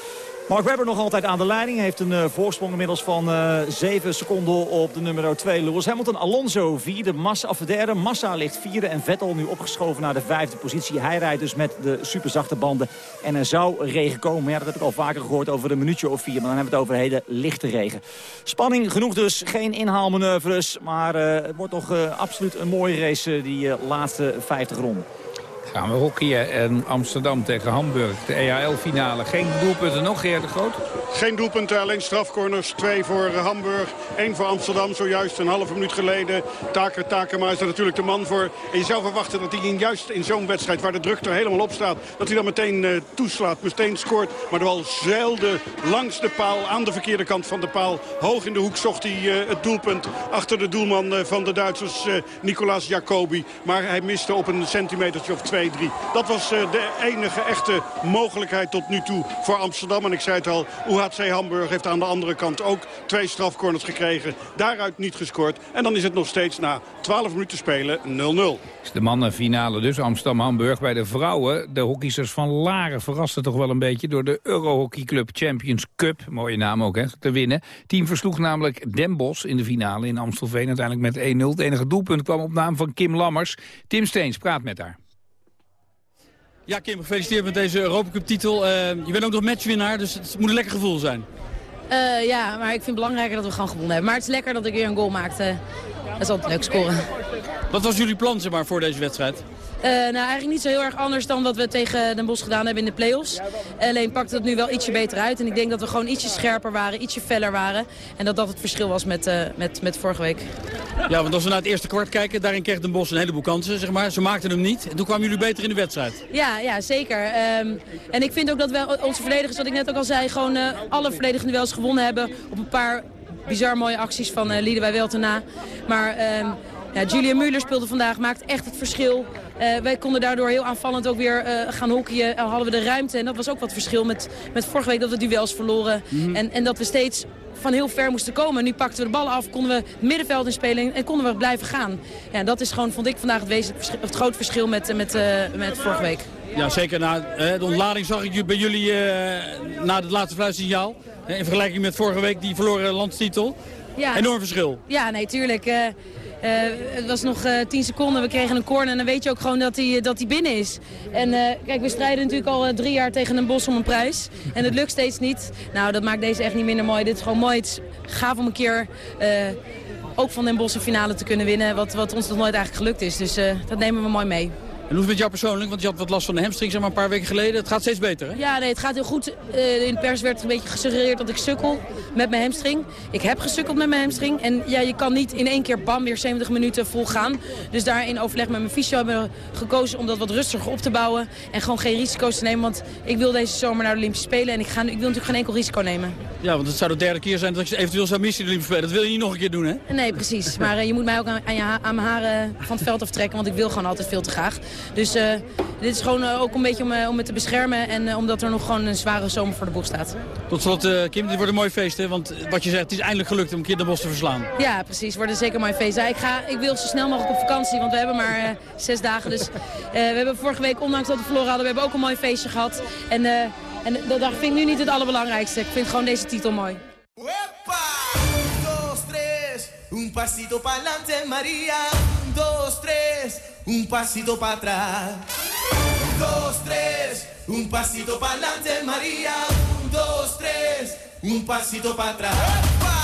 Speaker 9: Mark Webber nog altijd aan de leiding. Heeft een uh, voorsprong inmiddels van uh, 7 seconden op de nummer 2. Lewis Hamilton, Alonso vierde, Massa, of derde. Massa ligt vierde en Vettel nu opgeschoven naar de vijfde positie. Hij rijdt dus met de superzachte banden. En er zou regen komen. Ja, dat heb ik al vaker gehoord over een minuutje of vier. Maar dan hebben we het over hele lichte regen. Spanning genoeg dus. Geen inhaalmanoeuvres. Maar uh, het wordt uh, absoluut een mooie race die laatste 50 ronden.
Speaker 8: Gaan we hockeyen en Amsterdam tegen Hamburg. De EHL-finale. Geen doelpunten nog, Geert de Groot?
Speaker 22: Geen doelpunten, alleen strafcorners. Twee voor Hamburg, één voor Amsterdam. Zojuist een halve minuut geleden. Taker Takema is er natuurlijk de man voor. En je zou verwachten dat hij in, juist in zo'n wedstrijd... waar de druk er helemaal op staat, dat hij dan meteen uh, toeslaat. Meteen scoort. Maar de bal zeilde langs de paal, aan de verkeerde kant van de paal. Hoog in de hoek zocht hij uh, het doelpunt. Achter de doelman van de Duitsers, Nicolaas Jacobi. Maar hij miste op een centimetertje of twee. 2-3. Dat was uh, de enige echte mogelijkheid tot nu toe voor Amsterdam. En ik zei het al, UHC Hamburg heeft aan de andere kant ook twee strafcorners gekregen. Daaruit niet gescoord. En dan is het nog steeds na 12 minuten spelen 0-0.
Speaker 8: De mannenfinale dus, Amsterdam-Hamburg. Bij de vrouwen, de hockeysters van Laren verrasten toch wel een beetje... door de Eurohockeyclub Champions Cup, mooie naam ook, hè, te winnen. Team versloeg namelijk Den Bosch in de finale in Amstelveen... uiteindelijk met 1-0. Het enige doelpunt kwam op naam van Kim Lammers. Tim Steens praat met haar.
Speaker 24: Ja, Kim, gefeliciteerd met deze Europa Cup titel. Uh, je bent ook nog matchwinnaar, dus het moet een lekker gevoel zijn.
Speaker 25: Uh, ja, maar ik vind het belangrijker dat we gewoon gewonnen hebben. Maar het is lekker dat ik weer een goal maakte. Dat is altijd leuk scoren.
Speaker 24: Wat was jullie plan zeg maar, voor deze wedstrijd?
Speaker 25: Uh, nou, eigenlijk niet zo heel erg anders dan wat we tegen Den Bosch gedaan hebben in de play-offs. Alleen pakte het nu wel ietsje beter uit. En ik denk dat we gewoon ietsje scherper waren, ietsje feller waren. En dat dat het verschil was met, uh, met, met vorige week.
Speaker 24: Ja, want als we naar het eerste kwart kijken, daarin kreeg Den Bosch een heleboel kansen, zeg maar. Ze maakten hem niet. En toen kwamen jullie beter in de wedstrijd.
Speaker 25: Ja, ja zeker. Um, en ik vind ook dat we onze verdedigers, wat ik net ook al zei, gewoon uh, alle verdedigende duels gewonnen hebben. Op een paar bizar mooie acties van uh, Lieden bij Weltena. Maar... Um, ja, Julia Muller speelde vandaag, maakt echt het verschil. Uh, wij konden daardoor heel aanvallend ook weer uh, gaan hockeyen. Uh, hadden we de ruimte en dat was ook wat verschil met, met vorige week dat we duels verloren. Mm -hmm. en, en dat we steeds van heel ver moesten komen. Nu pakten we de ballen af, konden we het middenveld inspelen en konden we blijven gaan. Ja, dat is gewoon, vond ik vandaag het, wezen, het groot verschil met, met, met vorige week.
Speaker 24: Ja, zeker. Na de ontlading zag ik bij jullie na het laatste fluitsignaal. In vergelijking met vorige week die verloren landstitel. Ja, Enorm verschil.
Speaker 25: Ja, nee, tuurlijk. Uh, het was nog uh, 10 seconden, we kregen een corner en dan weet je ook gewoon dat hij dat binnen is. En kijk, we strijden natuurlijk al drie jaar tegen een bos om een prijs. En het lukt steeds niet. Nou, dat maakt deze echt niet minder mooi. Dit is gewoon mooi. Het is gaaf om een keer ook van Den Bosch een finale te kunnen winnen. Wat, wat ons nog nooit eigenlijk gelukt is. Dus dat nemen we mooi mee.
Speaker 24: En hoe is het met jou persoonlijk? Want je had wat last van de hamstring zeg maar, een paar weken geleden. Het gaat steeds beter, hè?
Speaker 25: Ja, nee, het gaat heel goed. Uh, in de pers werd een beetje gesuggereerd dat ik sukkel met mijn hamstring. Ik heb gesukkeld met mijn hamstring. En ja, je kan niet in één keer bam weer 70 minuten vol gaan. Dus daar in overleg met mijn fysio hebben we gekozen om dat wat rustiger op te bouwen. En gewoon geen risico's te nemen. Want ik wil deze zomer naar de Olympische Spelen. En ik, ga, ik wil natuurlijk geen enkel risico nemen.
Speaker 24: Ja, want het zou de derde keer zijn dat je eventueel zou missen in de Spelen. Dat wil je niet nog een keer doen, hè?
Speaker 25: Nee, precies. Maar eh, je moet mij ook aan, aan, je ha- aan mijn haren van het veld aftrekken, want ik wil gewoon altijd veel te graag. Dus eh, dit is gewoon eh, ook een beetje om, om me te beschermen en omdat er nog gewoon een zware zomer voor de boeg staat.
Speaker 24: Tot slot, Kim, dit wordt een mooi feest, hè? Want wat je zegt, het is eindelijk gelukt om een keer de bos te verslaan.
Speaker 25: Ja, precies. Wordt zeker een mooi feest. Ja, ik, ga, ik wil zo snel mogelijk op vakantie, want we hebben maar zes dagen. Dus we hebben vorige week, ondanks dat we verloren hadden, we hebben ook een mooi feestje gehad. En, en dat, vind ik nu niet het allerbelangrijkste. Ik vind gewoon deze titel mooi.
Speaker 26: un pasito pa'lante, María. Un, dos, tres, un pasito para atrás. Un, dos, tres, un pasito pa'lante, María. Un, dos, tres, un pasito para atrás.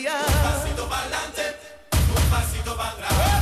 Speaker 26: Un pasito para adelante, un pasito para atrás.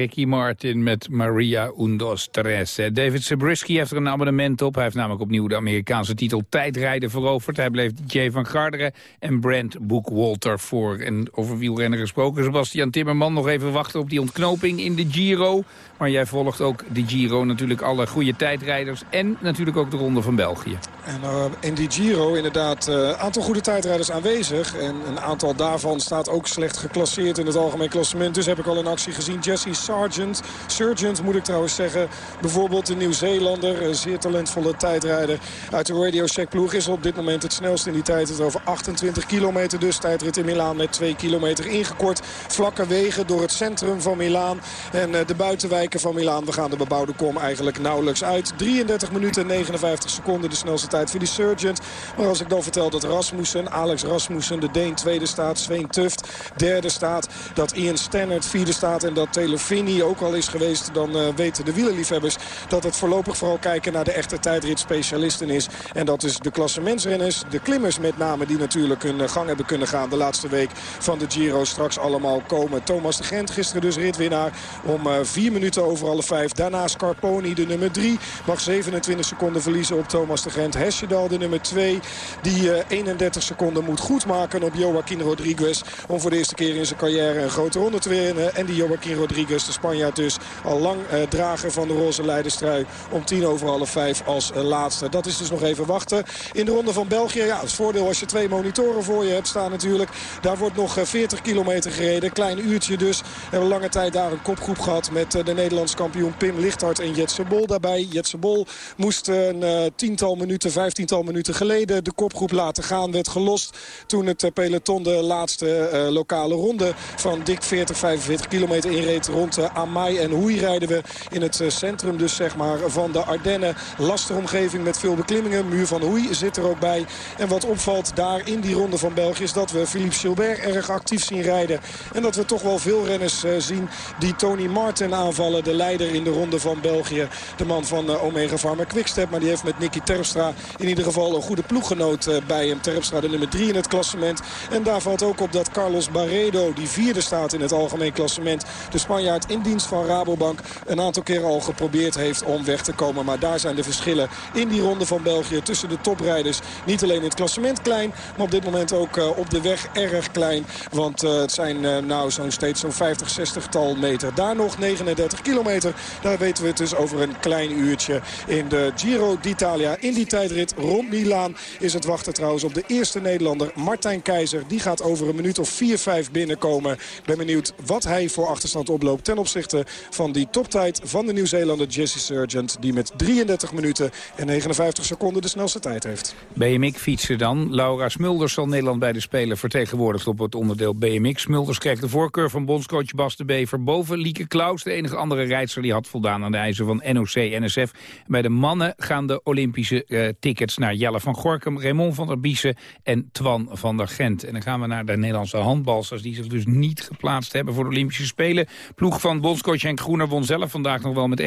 Speaker 8: Ricky Martin met Maria Undos Tres. Eh, David Zabriskie heeft er een abonnement op. Hij heeft namelijk opnieuw de Amerikaanse titel tijdrijden veroverd. Hij bleef Jay van Garderen en Brent Boekwalter voor. En over wielrenner gesproken, Sebastian Timmerman nog even wachten op die ontknoping in de Giro. Maar jij volgt ook de Giro, natuurlijk alle goede tijdrijders en natuurlijk ook de Ronde van België.
Speaker 20: En uh, in die Giro inderdaad een uh, aantal goede tijdrijders aanwezig. En een aantal daarvan staat ook slecht geclasseerd in het algemeen klassement. Dus heb ik al in actie gezien. Jesse Sargent, Surgeon moet ik trouwens zeggen. Bijvoorbeeld de Nieuw-Zeelander, zeer talentvolle tijdrijder uit de Radio Shack ploeg. Is op dit moment het snelst in tijd. Het over 28 kilometer dus. Tijdrit in Milaan met 2 kilometer ingekort. Vlakke wegen door het centrum van Milaan. En uh, de buitenwijken van Milaan. We gaan de bebouwde kom eigenlijk nauwelijks uit. 33 minuten en 59 seconden de snelste tijd voor die Surgeant. Maar als ik dan vertel dat Rasmussen, Alex Rasmussen, de Deen tweede staat. Sven Tuft derde staat. Dat Ian Stannard vierde staat. En dat Finney ook al is geweest. Dan uh, weten de wielerliefhebbers dat het voorlopig vooral kijken naar de echte tijdritspecialisten is. En dat is de klassementsrenners, de klimmers met name die natuurlijk hun gang hebben kunnen gaan de laatste week van de Giro straks allemaal komen. Thomas de Gent gisteren dus ritwinnaar om uh, vier minuten over alle vijf. Daarna Scarponi de nummer drie. Mag 27 seconden verliezen op Thomas de Gent. Hesjedal de nummer 2. Die uh, 31 seconden moet goedmaken op Joaquin Rodriguez. Om voor de eerste keer in zijn carrière een grote ronde te winnen. En die Joaquin Rodriguez, de Spanjaard dus, al lang drager van de roze leiderstrui. Om tien over alle vijf als laatste. Dat is dus nog even wachten. In de ronde van België, ja, voordeel als je twee monitoren voor je hebt staan natuurlijk. Daar wordt nog 40 kilometer gereden. Klein uurtje dus. We hebben lange tijd daar een kopgroep gehad met de Nederlands kampioen Pim Lichthart en Jetse Bol daarbij. Jetse Bol moest een tiental minuten, vijftiental minuten geleden de kopgroep laten gaan. Werd gelost toen het peloton de laatste lokale ronde van dik 40, 45 kilometer inreed. Rond Amai en Hoei rijden we in het centrum dus zeg maar van de Ardennen. Lastige omgeving met veel beklimmingen. Muur van Hoei zit er ook bij. En wat opvalt daar in die ronde van België is dat we Philippe Gilbert erg actief zien rijden. En dat we toch wel veel renners zien die Tony Martin aanvallen. De leider in de ronde van België. De man van Omega Pharma Quickstep. Maar die heeft met Nicky Terpstra in ieder geval een goede ploeggenoot uh, bij hem. Terpstra de nummer 3 in het klassement. En daar valt ook op dat Carlos Barredo, die vierde staat in het algemeen klassement. De Spanjaard in dienst van Rabobank een aantal keer al geprobeerd heeft om weg te komen. Maar daar zijn de verschillen in die ronde van België tussen de toprijders. Niet alleen in het klassement klein, maar op dit moment ook uh, op de weg erg klein. Want uh, het zijn uh, nou zo'n steeds zo'n 50, 60 tal meter. Daar nog 39 kilometer. Daar weten we het dus over een klein uurtje in de Giro d'Italia. In die tijdrit rond Milaan is het wachten trouwens op de eerste Nederlander Martijn Keizer. Die gaat over een minuut of 4-5 binnenkomen. Ik ben benieuwd wat hij voor achterstand oploopt ten opzichte van die toptijd van de Nieuw-Zeelander Jesse Surgent. Die met 33 minuten en 59 seconden de snelste tijd heeft.
Speaker 8: BMX-fietser dan. Laura Smulders zal Nederland bij de Spelen vertegenwoordigd op het onderdeel BMX. Smulders krijgt de voorkeur van bondscoach Bas de Bever boven Lieke Klaus. De enige andere rijdster die had voldaan aan de eisen van NOC-NSF. Bij de mannen gaan de Olympische uh, tickets naar Jelle van Gorkum, Raymond van der Biesen en Twan van der Gent. En dan gaan we naar de Nederlandse handbalsters die zich dus niet geplaatst hebben voor de Olympische Spelen. Ploeg van bondscoach Henk Groener won zelf vandaag nog wel met 31-20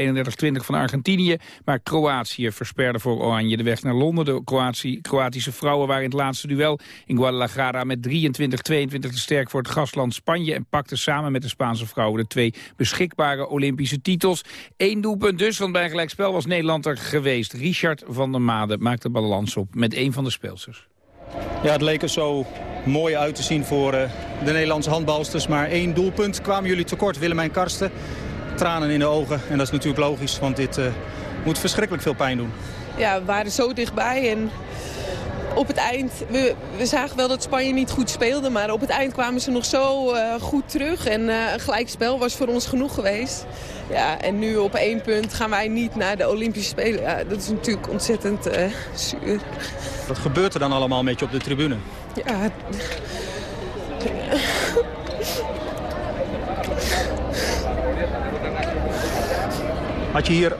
Speaker 8: van Argentinië. Maar Kroatië versperde voor Oranje de weg naar Londen. De Kroatische vrouwen waren in het laatste duel in Guadalajara met 23-22 te sterk voor het gastland Spanje. En pakten samen met de Spaanse vrouwen de twee beschikbare Olympische titels. Eén doelpunt dus, want bij een gelijkspel was Nederland er geweest. Richard van der Made maakte balans op met een van de speelsters.
Speaker 27: Ja, het leek er zo mooi uit te zien voor uh, de Nederlandse handbalsters. Maar één doelpunt kwamen jullie tekort, Willemijn Karsten. Tranen in de ogen. En dat is natuurlijk logisch, want dit uh, moet verschrikkelijk veel pijn doen.
Speaker 28: Ja, we waren zo dichtbij en op het eind... We, we zagen wel dat Spanje niet goed speelde, maar op het eind kwamen ze nog zo uh, goed terug. En een gelijkspel was voor ons genoeg geweest. Ja, en nu op één punt gaan wij niet naar de Olympische Spelen. Ja, dat is natuurlijk ontzettend zuur.
Speaker 27: Wat gebeurt er dan allemaal met je op de tribune?
Speaker 28: Ja...
Speaker 27: Had je hier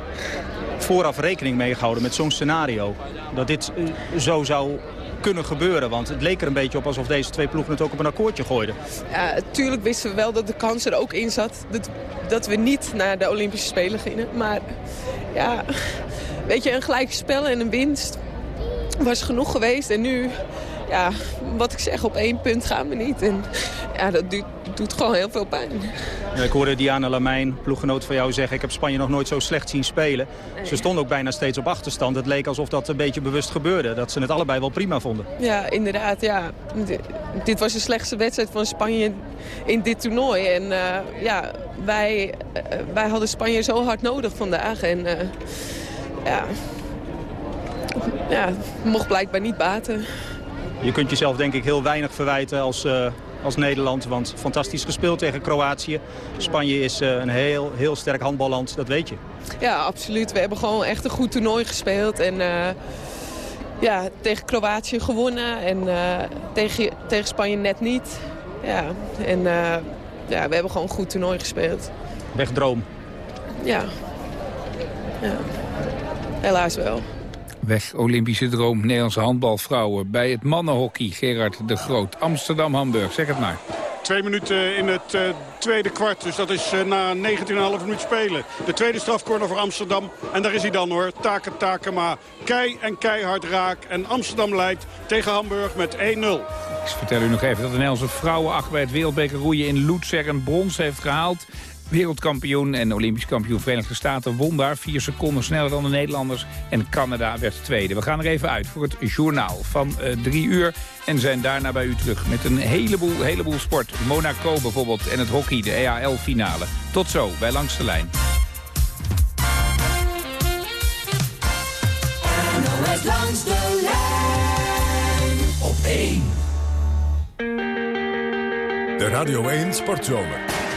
Speaker 27: vooraf rekening mee gehouden met zo'n scenario? Dat dit zo zou kunnen gebeuren? Want het leek er een beetje op alsof deze twee ploegen het ook op een akkoordje gooiden.
Speaker 28: Ja, tuurlijk wisten we wel dat de kans er ook in zat. Dat, dat we niet naar de Olympische Spelen gingen. Maar ja, weet je, een gelijk spel en een winst was genoeg geweest. En nu ja, wat ik zeg, op één punt gaan we niet. En ja, dat doet, doet gewoon heel veel pijn.
Speaker 27: Ja, ik hoorde Diana Lamijn, ploeggenoot van jou, zeggen... ik heb Spanje nog nooit zo slecht zien spelen. Ze stonden ook bijna steeds op achterstand. Het leek alsof dat een beetje bewust gebeurde. Dat ze het allebei wel prima vonden.
Speaker 28: Ja, inderdaad. Ja. D- Dit was de slechtste wedstrijd van Spanje in dit toernooi. En eh, ja, wij, eh, wij hadden Spanje zo hard nodig vandaag. En eh, ja, ja, het mocht blijkbaar niet baten.
Speaker 27: Je kunt jezelf denk ik heel weinig verwijten als, eh, als Nederland. Want fantastisch gespeeld tegen Kroatië. Spanje is eh, een heel, heel sterk handballand, dat weet je.
Speaker 28: Ja, absoluut. We hebben gewoon echt een goed toernooi gespeeld. En eh, ja, tegen Kroatië gewonnen. En tegen, tegen Spanje net niet. Ja, en ja, we hebben gewoon een goed toernooi gespeeld.
Speaker 27: Wegdroom.
Speaker 28: Ja. ja. Helaas wel.
Speaker 8: Weg Olympische droom Nederlandse handbalvrouwen bij het mannenhockey. Gerard de Groot, Amsterdam-Hamburg, zeg het maar.
Speaker 22: Twee minuten in het eh, tweede kwart. Dus dat is eh, na 19,5 minuut spelen. De tweede strafcorner voor Amsterdam. En daar is hij dan hoor. Taken Takema. Kei en keihard raak. En Amsterdam leidt tegen Hamburg met 1-0.
Speaker 8: Ik vertel u nog even dat de Nederlandse vrouwenacht bij het wereldbeker roeien in Lutzer brons heeft gehaald. Wereldkampioen en Olympisch kampioen Verenigde Staten won daar. Vier seconden sneller dan de Nederlanders. En Canada werd tweede. We gaan er even uit voor het journaal van eh, drie uur. En zijn daarna bij u terug met een heleboel, heleboel sport. Monaco bijvoorbeeld en het hockey, de EAL-finale. Tot zo bij Langs de Lijn.
Speaker 6: Langs de lijn op 1.
Speaker 7: De Radio 1 Sportzomer.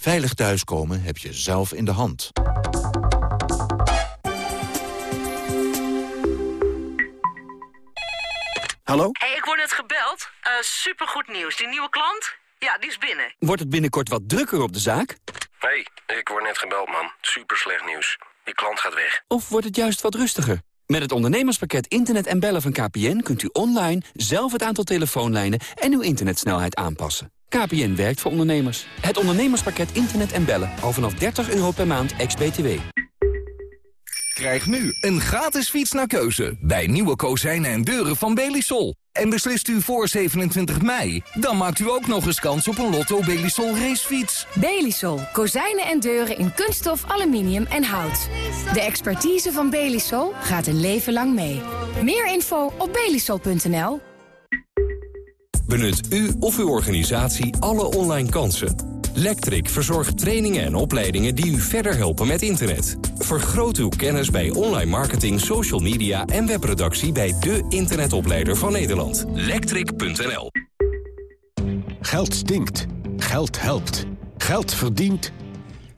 Speaker 29: Veilig thuiskomen heb je zelf in de hand.
Speaker 30: Hallo?
Speaker 31: hey, ik word net gebeld. Eh supergoed nieuws. Die nieuwe klant? Ja, die is binnen.
Speaker 30: Wordt het binnenkort wat drukker op de zaak?
Speaker 32: Hey, ik word net gebeld, man. Super slecht nieuws. Die klant gaat weg.
Speaker 30: Of wordt het juist wat rustiger? Met het ondernemerspakket Internet en Bellen van KPN... kunt u online zelf het aantal telefoonlijnen en uw internetsnelheid aanpassen. KPN werkt voor ondernemers. Het ondernemerspakket Internet en Bellen. Al vanaf 30 euro per maand, ex-BTW.
Speaker 33: Krijg nu een gratis fiets naar keuze bij nieuwe kozijnen en deuren van Belisol. En beslist u voor 27 mei, dan maakt u ook nog eens kans op een Lotto Belisol racefiets.
Speaker 34: Belisol. Kozijnen en deuren in kunststof, aluminium en hout. De expertise van Belisol gaat een leven lang mee. Meer info op belisol.nl.
Speaker 35: Benut u of uw organisatie alle online kansen. Lectric verzorgt trainingen en opleidingen die u verder helpen met internet. Vergroot uw kennis bij online marketing, social media en webproductie bij de internetopleider van Nederland. Lectric.nl
Speaker 36: Geld stinkt. Geld helpt. Geld verdient.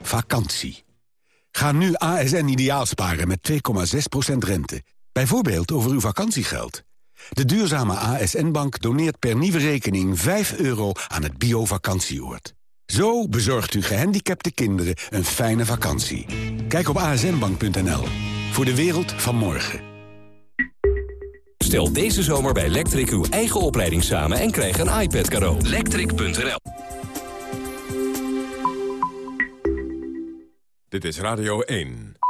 Speaker 36: Vakantie. Ga nu ASN ideaal sparen met 2,6% rente. Bijvoorbeeld over uw vakantiegeld. De duurzame ASN-bank doneert per nieuwe rekening 5 euro aan het bio-vakantieoord. Zo bezorgt u gehandicapte kinderen een fijne vakantie. Kijk op asnbank.nl. Voor de wereld van morgen.
Speaker 35: Stel deze zomer bij Lectric uw eigen opleiding samen en krijg een iPad cadeau. Lectric.nl
Speaker 7: Dit is Radio 1.